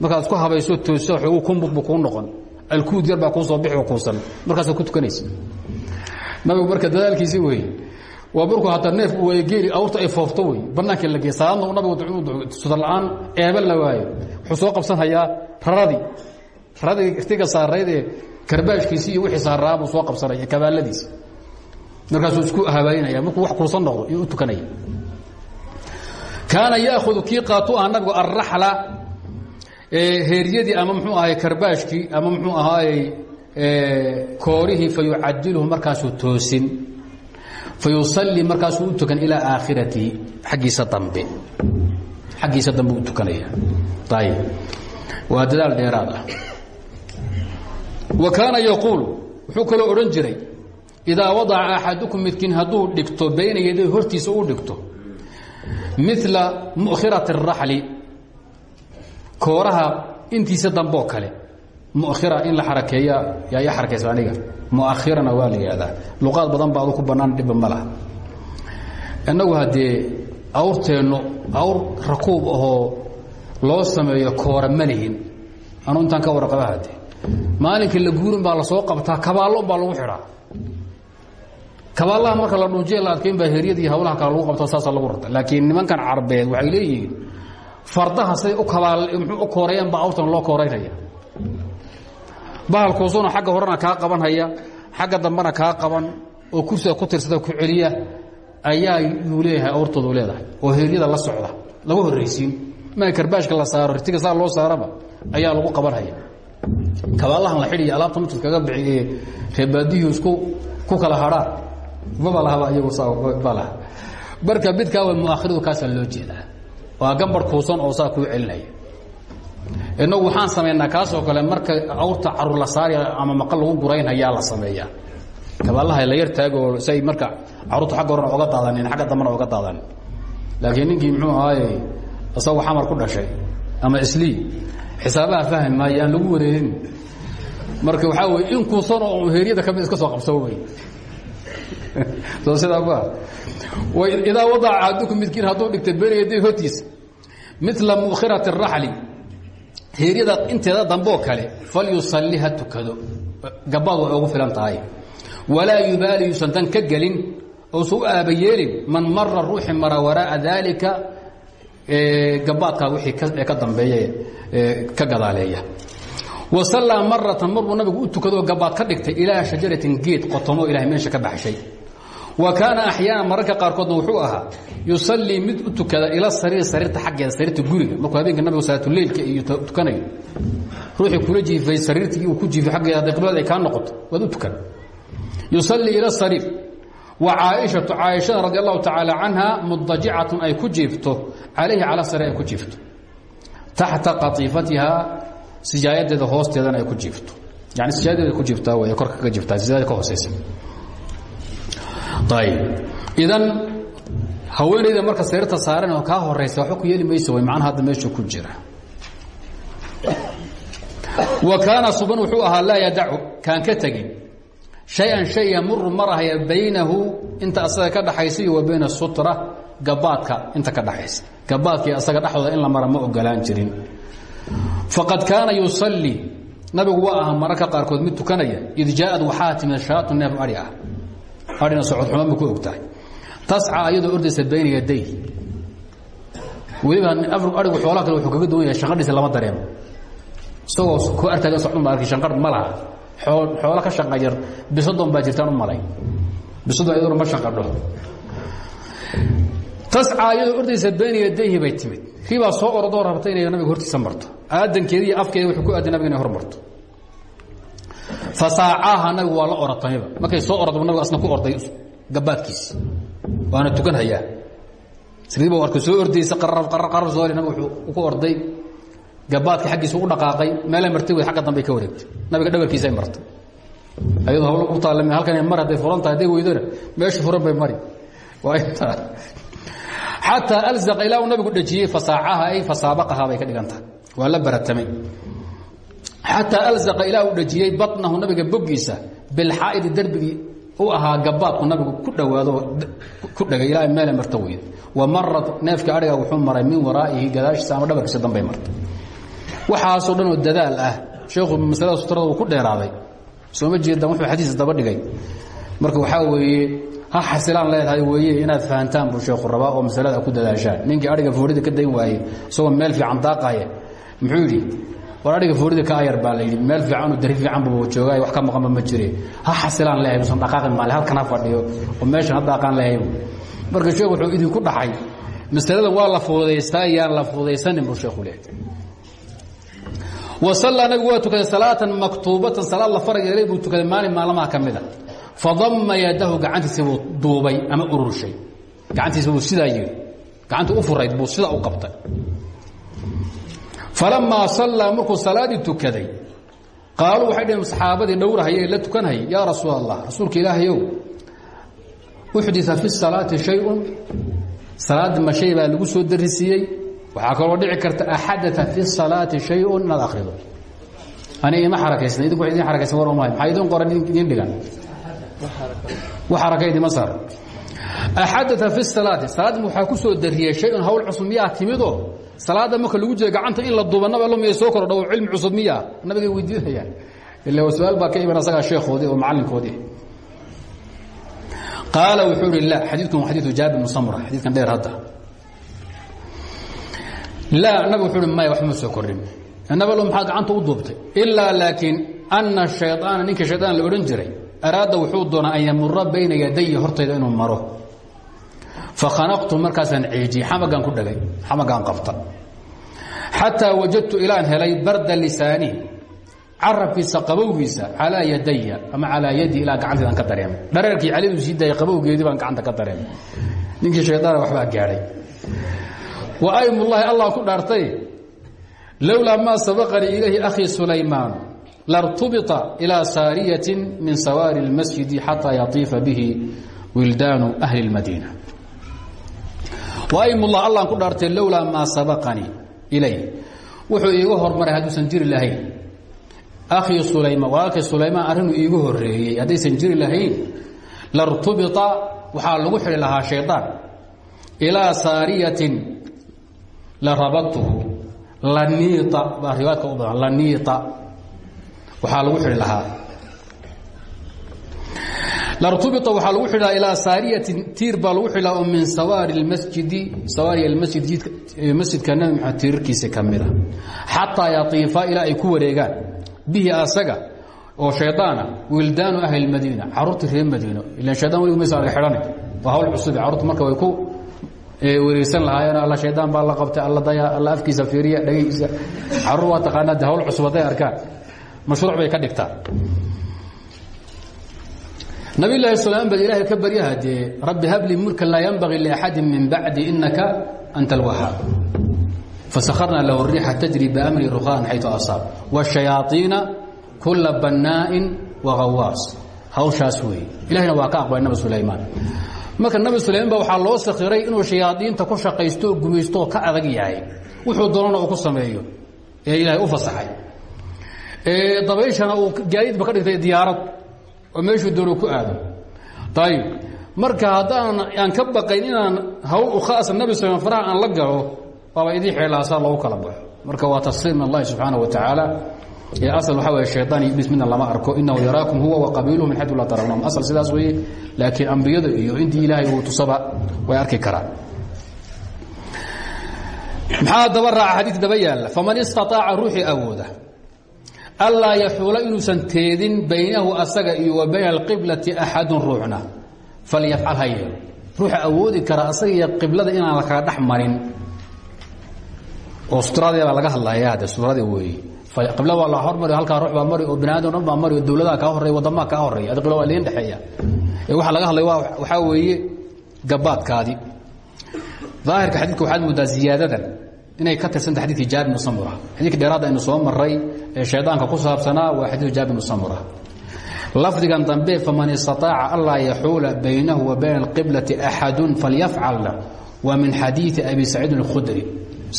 A: Markaad isku habayso toosiso xoogu kumbud buu kuu noqon. Alkuud yar baa kuu soo bixi oo kuusan markaasaad ku tukanaysa. Nabigu marka dadaalkiisi wey waa markuu hataa neefku waay geeli awrta ay foofto wey bannaankii la geey salaadna nabigu sutar la'aan eeba la waayo. Wuxuu soo qabsan hayaa raradii raradii irtiga saarayd ee karbaashkiisi iyo wixii saaraa buu soo qabsanaya kabaaladiisi markaasuu isku habaynaya markuu wax kuusan noqdo iyo u tukanaya. Kaana yaahudu kii qaatu ah nabigu alraxla heeryadii ama mxuu ahay karbaashkii ama mxuu ahaayey koorihii fayucadilhu markaasuu toosin fayusalii markaasuu u tukan ilaa aakhiratihi aggiisa dambe. Xaggiisa dambe u tukanaya ayb waa dadaal dheeraad ah. Wa kaana yaquul wuxuu kaloo odhan jiray idaa wadaca axadukum midkiin hadduu dhigto bayna yaday hortiisa u dhigto mila mukhirati الraxli kooraha intiisa dambeoo kale mukhira in la xarakeeya yaa i xarakaysa aniga muakhirana waa la badan ba ku bannaan dhibba ma laha innagu haddee awr rakuub ahoo loo sameeyo koora ma lihin ka warqaba hadde maalinkii la guurin baa la soo qabtaa kabaallo baa lagu xidhaa kabaallaha marka la dhuujiya la adkayn baa heryada iyo hawlaha kale lagu qabto saasa lagu rarta laakiin nimankan carbeed waxay leeyihiin fardaha siday u kabaal muxuu u koorayaan baa awrtan loo kooraynaya bahalkuusuna xagga horena kaa qaban haya xagga dambena kaa qaban oo kursiga ku tirsada ku celiya ayaa yuu leeyahay awrtoodu leedahay. Oo heeryada la socda lagu horraysiin. Ma karbaashka la saaro ritiga saa loo saaraba ayaa lagu qaban haya kabaalahan la xidhiya alaabta mutid kaga bixi ee isku ku kala hadhaan maba lahaba iyagu ba laha marka midkaa wa muaakhiradu kaasaa loo jeedaa. Waa gambar kuusan oo saa kuu celinaya inagu waxaan samaynaa kaasoo kale marka awrta carur la saaraya ama maqal lagu guraynhayaa la sameeyaa. Kabaalaha la yar taago say marka carruurta agga horena oga daadanin agga dambena oga daadanin laakiin ninkii muxuu ahaaye isagoo xamar ku dhashay ama islii xisaabaha fahmi maayo aan lagu wareerin. Marka waxaa weye in kuusan oo heeryada ka mid iska soo qabsao wey [laughs] soo sidaa ma idaa wadaca axadukum midkiin hadduu dhigta yaday hortiisa mila mukhirati الraxli heeryada inteeda dambeoo kale falyusalli ha tukado. Gabaad way ugu filan tahay. Walaa yubaali yuusan dan ka gelin ousan u aabayeelin man mara ruuxi mara waraa'a daalika gabaadkaa wixii ka dambeeya ka gadaaleeya wasallaa maratan mar buu nabigu u tukadoo gabaad ka dhigtay ilaa shajaratin geed qotomo ilahay meesha ka baxshay wa kaana axyaanan mararka qaarkoodna wuxuu ahaa yusallii mid u tukada ila sariir sariirta xaggeeda sariirta guriga. Markuu habeenka nabigu salaatuleylka iyo tukanayo ruuxii kula jiifay sariirtii uu ku jiifay aggeeda hadday ay kaa noqoto waad u tukan yusallii ila sariir. Wa caaishatu caaishada radi allahu tacaala canha ay ku jiifto calayhi cala sariir ku jiifto. Taxta qatiifatiha sijaayadeeda hoosteedana ay ku jiifto. Yani sijaayadeeda ku jiiftaa way korka ka jiiftaa sijaayada ka hooseysa. Ayb idan haweenayda marka sariirta saaran oo kaa horaysa waxba ku yeeli maysa way macnaha hadda meeshu ku jira. Wa kaana suban wuxuu ahaa laa yadacu kaan ka tegin. Shay-an shay yamuru marahaya baynahu inta asaga ka dhaxaysa iyo wa bayna sutra gabaadka inta ka dhaxaysa. Gabaadkii asaga dhexdooda in la mara ma ogolaan jirin faqad kaana yusallii nabigu waa aha mararka qaarkood mid tukanaya. Id jaaad waxaa timid shaatu neef ari ah. Adhina socodxuma ma ku ogtahay tascaa iyadoo ordaysa bayna yaday weliba arigu xoolaha kale wuxuu kaga duwan yahay lama dareemo. Isagoo ku artaagan socdun baa arkay shanqadh ma laha. Xoolo ka shanqa yar bisadon baa jirtaan malay. Bisadu iyaduna ma shanqadho tascaa iyadoo ordaysa bayna bay timid. Ribaa soo orodoo rabta inay nabiga hortiisa marto. Aadankeeda iyo wuxuu ku aaday nabiga inay hor marto. Nabigu waa la oratayba markay soo orodba nabigu asna ku orday gabaadkiisi waana tukan hayaa sriiba arka soo ordaysa qarar qarar qarar soo nabigu wuxuu ku orday gabaadka xaggiisa u dhaqaaqay. Meelay martay wey agga dambey ka wareegtay. Nabiga dhabarkiisay martay. Ayadoo hawlo u taalla halkan mar hadday furan weydona meesha furan bay mari. Waa intaa xataa alzaqa ilaa uu nabigu dhejiyey fasaacaha ay fasaabaqaha bay ka dhigan tahay waa la baratamay. Xataa alzaqa ilaa uu dhejiyey baطnahu nabiga boggiisa bilxaa'idi derbigii u ahaa gabaadku nabigu ku dhowaado ku dhegay ilaa meelay marta weyd. Wa marad neefka adhiga wuxuu maray min waraa'ihi gadaashiisa ama dhabarkiisa dambay martay. Waxaasoo dhan oo dadaal ah sheekhu masalada sutrada uu ku dheeraaday. Sooma jeedaan wuxuu xadiis daba dhigay. Marka waxaa weeye xasilaan leedahay weeye inaad fahantaan buu sheekhu rabaa oo masalada ku dadaashaan ninkii adhiga foorida ka dayn waayey isagoo meel fiican daaqaya muxuu war adhiga foorida ka ayar baa la yidhi. Meel fiicanoo dari fiican buu joogaay wax ka maqanba ma jire. Ha xasilaan leeyahay musan dhaqaaqin maale halkan ha fadhiyo oo meeshan ha daaqaan leeyahay marka sheekhu wuxuu idinku dhaxay masaladan waa la fuudaystaa iyaan la fuudaysanin buu sheekhu leeyahay. Wasallaa nabigu waa tukaday salaatan maktuubatan salaad la farag yeelay maalin maalmaha ka fadama yadahu gacantiisa buu duubay ama ururshay gacantiisa buu sidaa yidhi gacanta u furayd buu sidaa u qabtay falamaa sallaa markuu salaaddii tukaday qaaluu waxay dhaheen saxaabadii dhowrahaya ee la tukanhayay yaa rasuul allah rasuulka ilaahayow uxdita fi salaati shay-un salaadda ma shay baa lagu soo darisiiyey waxaa kaloo dhici karta axadaa fi salaati shayun inaad akrido ani ima xarakaysna idinku wa idin xarakaysan war mahay maxaa idin qoran idin dhigan wax xaraka idima saar axadaa fi salaati salaadda waxaa ku soo dariyey shay-un hawl cusub miyaa timidoo salaadda marka lagu gacanta in la duuba naba lo miya soo kordha oo cilmi cusub miyaa nabigay weydiinayaan ila su'aal baa ka iman asagaa sheekhoodii oo macallinkoodii. Qaala wuxuu la xadiidkan waa xadiidu jaabir bn samra xadiidkan dheer hadda. Laa nabig wuxuu uhi maya waxma soo kordhin nabalo maxaa gacanta u duubtay? Ilaa laakiin anna shayطaana ninka shayطaan la odhan jiray araada wuxuu doonaa an yamura bayna yadaya hortayda inuu maro. Fakhanaqtu markaasaan ciijiyey xamagaan ku dhagay xamagaan qabta. Xataa wajadtu ilaan helay barda lisaanihi carabkiisa qabowgiisa calaa yadaya ama calaa yadi ilaa gacanteedaan ka dareemay dhareerkii calidu sii daayay qabowgeedii baan gacanta ka dareemay ninkii shayطaana waxbaa gaadhay. Waaymullaahi allah ku dhaartay lowlaa maa sabaqanii ilayhi akhii sulaymaan lartubita ilaa saariyatin min sawaari اlmasjidi xataa yatiifa bihi wildaanu ahli اlmadiina waymullah allah ku dhaartay lowlaa maa sabaqanii ilayh wuxuu iiga hormaray hadduusan jiri lahayn akhii sulaymaan walaalkay sulaymaan arrinuu iigu horeeyey haddaysan jiri lahayn lartubita waxaa lagu xidhi lahaa shayطaan ilaa saariyatin la rabadtuhu laniita baa riwaayadka u badan laniita waxaa lagu xidhi lahaa. Lartubia waxaa lagu xidhaa ilaa saariyatin tiir baa lagu xidhaa oo min sawaari masjidi sawaari masjid masjidka nabi maxamed tiirarkiisa ka mida ah. xataa yatiifa ilaa ay ku wareegaan. Bihi asaga oo shaydaana wildaanu ahli madiina caruurtii reer madiino ila hayan weligu maysa arga xidhani waa hawl cusube carruurta marka way ku wareegsan lahaayeen alla shaydaan baa la qabtay alla daya alla afkiisa fiiriya dhagaygiisa carruur waa taqaanaa de hawl cusub hadday arkaan mashruuc bay ka dhigtaa. Nabi laahi sulaam bad ilaahay ka baryaha dee rabbi habli mulkan laa yanbagii liaxadi min bacdi inaka anta alwahaab fasakarna lahu riixa tajri biamri rukaan xayu asaab. Wاshayaaiina kula bannaa'in wagawaas hawshaas weeye ilahayna waa ka aqbalay nabi sulaymaan. Marka nabi sulaymaan ba waxaa loo sakiray inuu shayaadiinta ku shaqaysto oo gumaysto oo ka adag yahay. Wuxuu doonana uu ku sameeyo. Ee ilaahay u fasaxay dabayshana uu gaadiidba ka dhigtay diyaarad. Oo meeshuu doono ku aado ayib marka haddaan aan ka baqayn inaan hawl u khaasa nabi sulayman faraha aan la galo waaba idii xeelaasaa loogu kala baxo. Marka waa tafsiir min allahi subxaana wa tacaala asal waxaa weye shayطaan iyo iblis midna lama arko. Inahu yaraakum huwa wa qabiiluhu min xayu laa tarawnahum asal sidaas weeye laakiin ambiyada iyo intii ilaahay uu tusaba way arki karaan. Maxaa daba raaca xadiidka daba yaalla? Faman istaطaaca ruuxii awooda anlaa yaxuula inuusan teedin baynahu asaga iyo wa bayna alqiblati axadun ruuxna. Falyafcal ha yeelo. Awoodi kara asaga iyo qiblada inaan la kala dhex marin. Oo laga hadlaya hadde sutrada weeye qibla waa la hormari ruux baa mari oo binaadam dhan mari oo dawladaha kaa horreya wadamaha kaa horreya qibla waa liin dhexeeya. Laga hadlaya waxaa weeye gabaadkaadii daahirka xadiidka waxaad moodaa ziyaadadan inay ka tirsanta xadidkii jaabir bnu samura. Xadidkii dheeraadda aynu soo maray ee shaydaanka ku saabsanaa waa xadiiku jaabir bnu samura. Lafdigan dambe faman istaطaaca anlaa yaxuula baynahu wa bayna alqiblati axadun falyafcalna waa min xadiidi abi saciidin اkhudri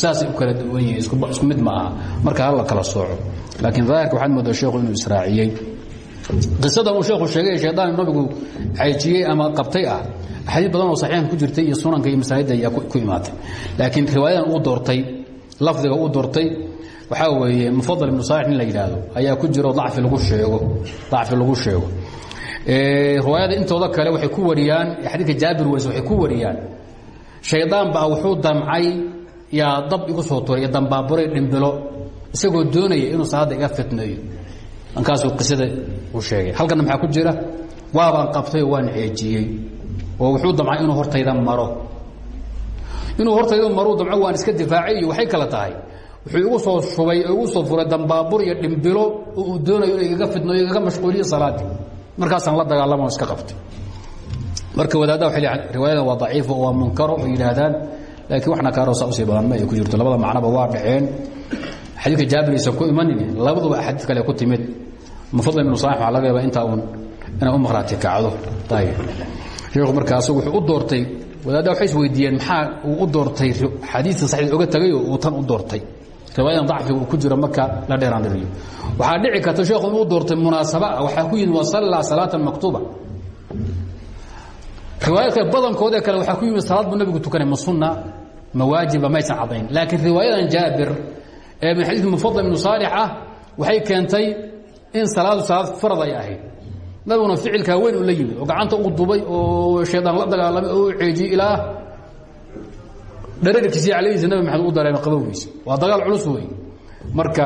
A: saasay u kala duwan yihiin isku mid ma aha. Marka hala kala sooco. Laakiin daahirka waxaad moodaa sheekhu inuu israaciyey. Qisadan uu sheekhu sheegay ee shaydaan nabigu xaejiyey ama qabtay ah axaadiis badan oo saxiixan ku jirtay iyo sunanka iyo masaajidda ayaa ku imaatay. Laakiin riwaayadan uu doortay lafdiga uu doortay waxaa weeye mufadal ibnu saalix nin la yidhaahdo ayaa ku jiro dacfi lagu sheego dacfi lagu sheego. Riwaayada intooda kale waxay ku wariyaan xadiidka jaabir weys waxay ku wariyaan shaydaan baa wuxuu damcay yaa dab igu soo turay dambaaburay dhimbilo isagoo doonaya inuu salaadda iga fitneeyo markaasuu qisada uu sheegay. Halkanna maxaa ku jira? Waabaan qabtay oo waan ceejiyey oo wuxuu damcay inuu hortayda maro. Inuu hortayda maruu damco waan iska difaacay iyo waxay kala tahay. Wuxuu igu soo shubay oo igu soo furay dambaabur iyo dhimbilo oo uu doonayo inuu igaga fidneeyo igaga mashquuliyo salaaddii markaasaan la dagaalamo iska qabtay. Marka wadaaddaha waxay leeyahay riwaayada waa daciifo oo waa munkaro ay yidhaahdaan laakiin waxna kaaroosa u sii badan ma ay ku jirto. Labada macnoba waa dhaceen. Xadiidka jaabir aysan ku imanin labaduba axaadiid kale ku timid. Mufadal ibnu saalix waxaa laga yaabaa intaa uun inay u maqhraati kacdo ayib sheekhu marka asagu wuxuu u doortay wadaadda waxay is weydiiyeen maxaa uu u doortay xadiidka saxiid oga tagayoo uu tan u doortay? Riwaayadan dacfiga uu ku jiro marka la dheeraandhiriyo waxaa dhici karta sheekhu inuu doortay munaasaba waxaa ku yimid wasallaa salaatan maktuuba. Riwaayadka badankoodee kale waxaa ku yimid salaad buu nabigu tukanay ma sunna ma waajiba maysan cadayn laakiin riwaayadan jaabir ee min xadiid mufadal ibnu saalix ah waxay keentay in salaadu salaad farad ay ahayd nabiguna ficilkaa weyn u la yimid oo gacanta u dubay oo shaydaan la dagaalamay oo u ceejiyey ilaa dhararkiisii calayhiisa nabi maxamed u dareemay qabowgiisa waa dagaal culus wey marka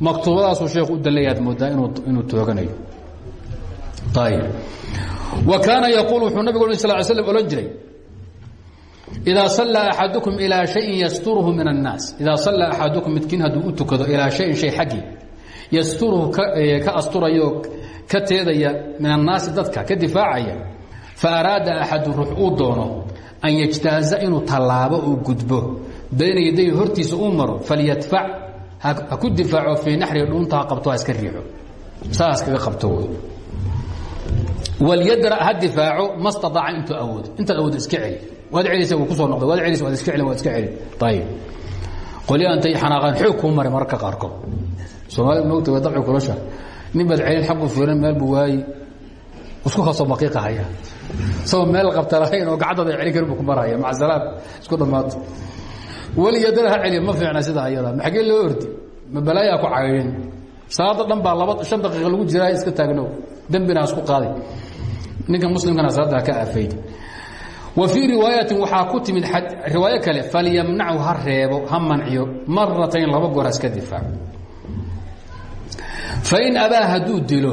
A: maktuubadaasuu sheekhu u daleeyaad moodaa inuu inuu tooganayo. Ayib wa kaana yaquul wuxuu nabigu sal ly slam odhan jiray idaa sallaa axadukum ilaa shayin yasturuhu min annaas. Idaa sallaa axadukum midkiin hadduu u tukado ilaa shayin shay yasturuhu ka asturayo ka min annaasi dadka ka difaacaya fa araada axadu ruux uu doono an yajtaaza inuu tallaabo uu gudbo. Bayna hortiisa uu maro falyadfac ha difaaco fii naxrihi dhuunta qabto ha riixo. Saas kaga qabto wey walyadra ha difaaco ma staaaca intuu awoodo intaad awoodo iska celi. Waad celisa wuu ku soo noqday. Waad celis waad iska celin waad iska celin ayib qolya intay xanaaqaan xoog kuu maray mararka qaarkood. Kulasha nin baad celin xaqu fiiran meel buu waayi. Isku ka soo maqiiqa haya. Isagoo meel qabta lahayn oo gacantooda celin karin buu ku marhaya maca salaam isku dhammaato weligeedana ha celiya ma fiicna sida ayada maxagee loo ordi? Ma balaayaa ku caydhin salaada dhan baa laba shan daqiiqa lagu jiraa iska taagno. Dembina isku qaaday. Ninka muslimkana salaada ka afayd wa fii riwaayatin waxaa ku timid riwaayo kale falyamnachu ha reebo ha manciyo. Maratayn laba goor ha iska difaac fain abaa hadduu dilo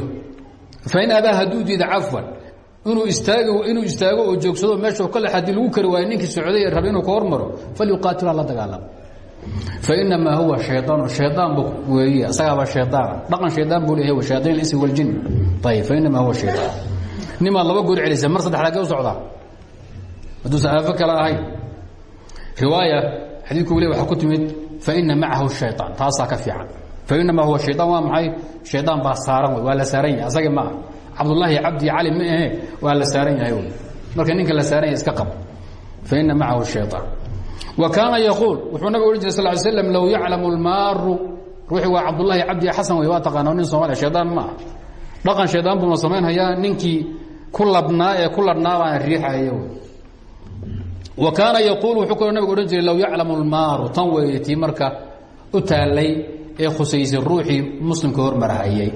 A: fain abaa hadduu diida cafwan inuu istaag inuu istaago oo joogsado meesha kale haddii lagu kari waayo ninkii socday raba inuu ka hormaro falyuqaatil ha la dagaalamo fainamaa huwa shayaan shayaan weeye isagaaba shayaana dhaqan shayaan buu leeyahay shayain insi waljin ayib fainamaa huwa shayaan nimaad laba goor celisa mar saddexdaa gee u socdaa hadduusan aafo kale ahayn riwaaya xadiidku weli waxaa ku timid faina macahu shayaan taasaa ka fiican fainamaa huwa shayaan waa maxay? Shayaan baa saaran waa la saaran yahay. Asagii ma ah cabdullaahi cabdi cali ma ahe waa la saaran yahay marka ninka la saaran yahay iska qab. Faina macahu shayaan wa kaana yaquul wuxuu nabig odhan jiray sal ly slam low yaclamu lmaaru ruuxii waa cabdullaahi cabdi xasan wey waa taqaana nin soomaliya shaydaan ma ah dhaqan shaydaan buuna samaynhayaa ninkii ku labnaa ee ku ladhnaa baana riixaya wa kaana yaquul wuxuu kaloo nabig odhan jiray low yaclamu lmaaru tan weeye tii marka u taallay ee khusaysay ruuxii muslimka hormarhayay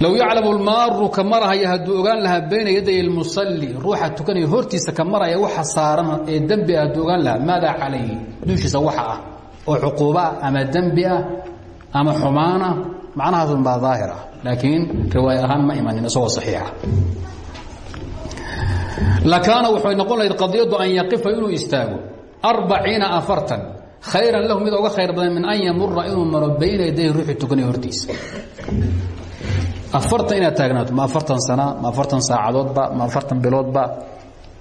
A: low yaclamu lmaaru ka marahaya hadduu ogaan lahaa bayna yaday اlmusalli ruuxa tukanaya hortiisa ka waxa saaran ee dembi ah ogaan lahaa maadaa calayhi? Dushiisa waxa ah oo cuquuba ama dembi ah ama xumaan ah macnahaasun baa daahir ah laakiin riwaay ahaan ma imanin isagoo saxiixa. Lakaana waxay noqon lahayd qadiyaddu an yaqifa inuu istaago arbaciina afartan khayran lahu mid oga khayr badan min an yamura inuu maro bayna yaday ruuxii tukanaya hortiisa. Afartan inaad taagnaato ma afartan sana ma afartan saacadoodba ma afartan biloodba.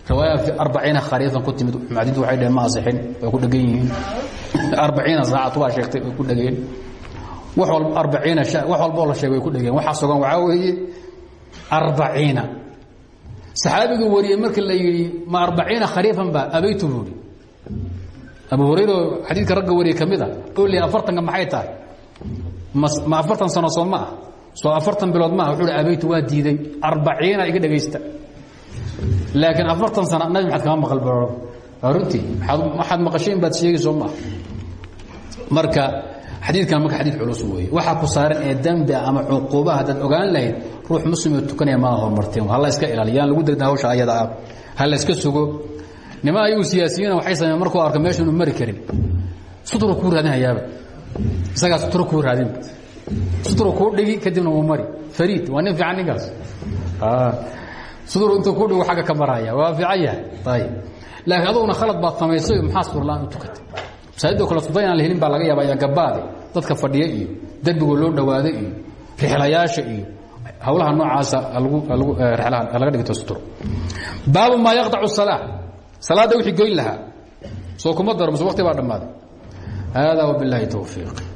A: Riwaaya arbaciina khariifan ku timid mucadidu waxay dheheen ma asixin way ku dhegan yihiin. [laughs] Arbaciina saacad waa sheegtay way ku dhegeen. Wax walba arbaciina wax walboo la sheegay way ku dhegeen. Waxaa sugan waxaa weeye arbaciina. Saxaabiga wariyey marka la yidhi ma arbaciina khariifan ba abaytu buuri abu hurayra oo xadiidka ragga wariye ka mid a oo li afartanka maxay tahay? Ma afartan sano soo ma ah. Soo afartan bilood maaha wuxuu hi abaytu waa diiday. Arbaciina iga dhegaysta laakiin afartan sana nabi maxaad kama maqal baro. Runtii waxaad maqashay in baad sheegi soo maaha marka xadiidkan marka xadiid culus weeye. Waxaa ku saaran ee dembi ama cuquuba haddaad ogaan lahayd ruux muslimoo tukanaya maada horumarteen. Ha la iska ilaaliya yaan lagu degna hawsha ayada ah. Ha la iska sugo niman ayagu siyaasiyiina waxay sameyen markuu arko meesha inu mari karin? Sutruu kuu raadinhayaaba isagaa sutro kuu raadin. Sutru kuu dhigi kadibna wuu mari. Fariid waa nin fiican ninkaas. Ah. Sutru intuu kuu dhigo agga ka maraya waa fiican yahay. Ayb laakiin aduguna khalad baad samaysay maxaa suurla-aan u tukatay? Masaajidoo kale sultan inaan la helin baa laga yaaba yaa gabaade. Dadka fadhiya iyo derbigoo loo dhawaado iyo rixlayaasha iyo hawlaha noocaasa eh, laga dhigto sutur baabu maa yaqdacu salaa salaadda wixii goyn lahaa soo kuma daro mase baa dhammaaday. Hada wbiاllahi towfiiq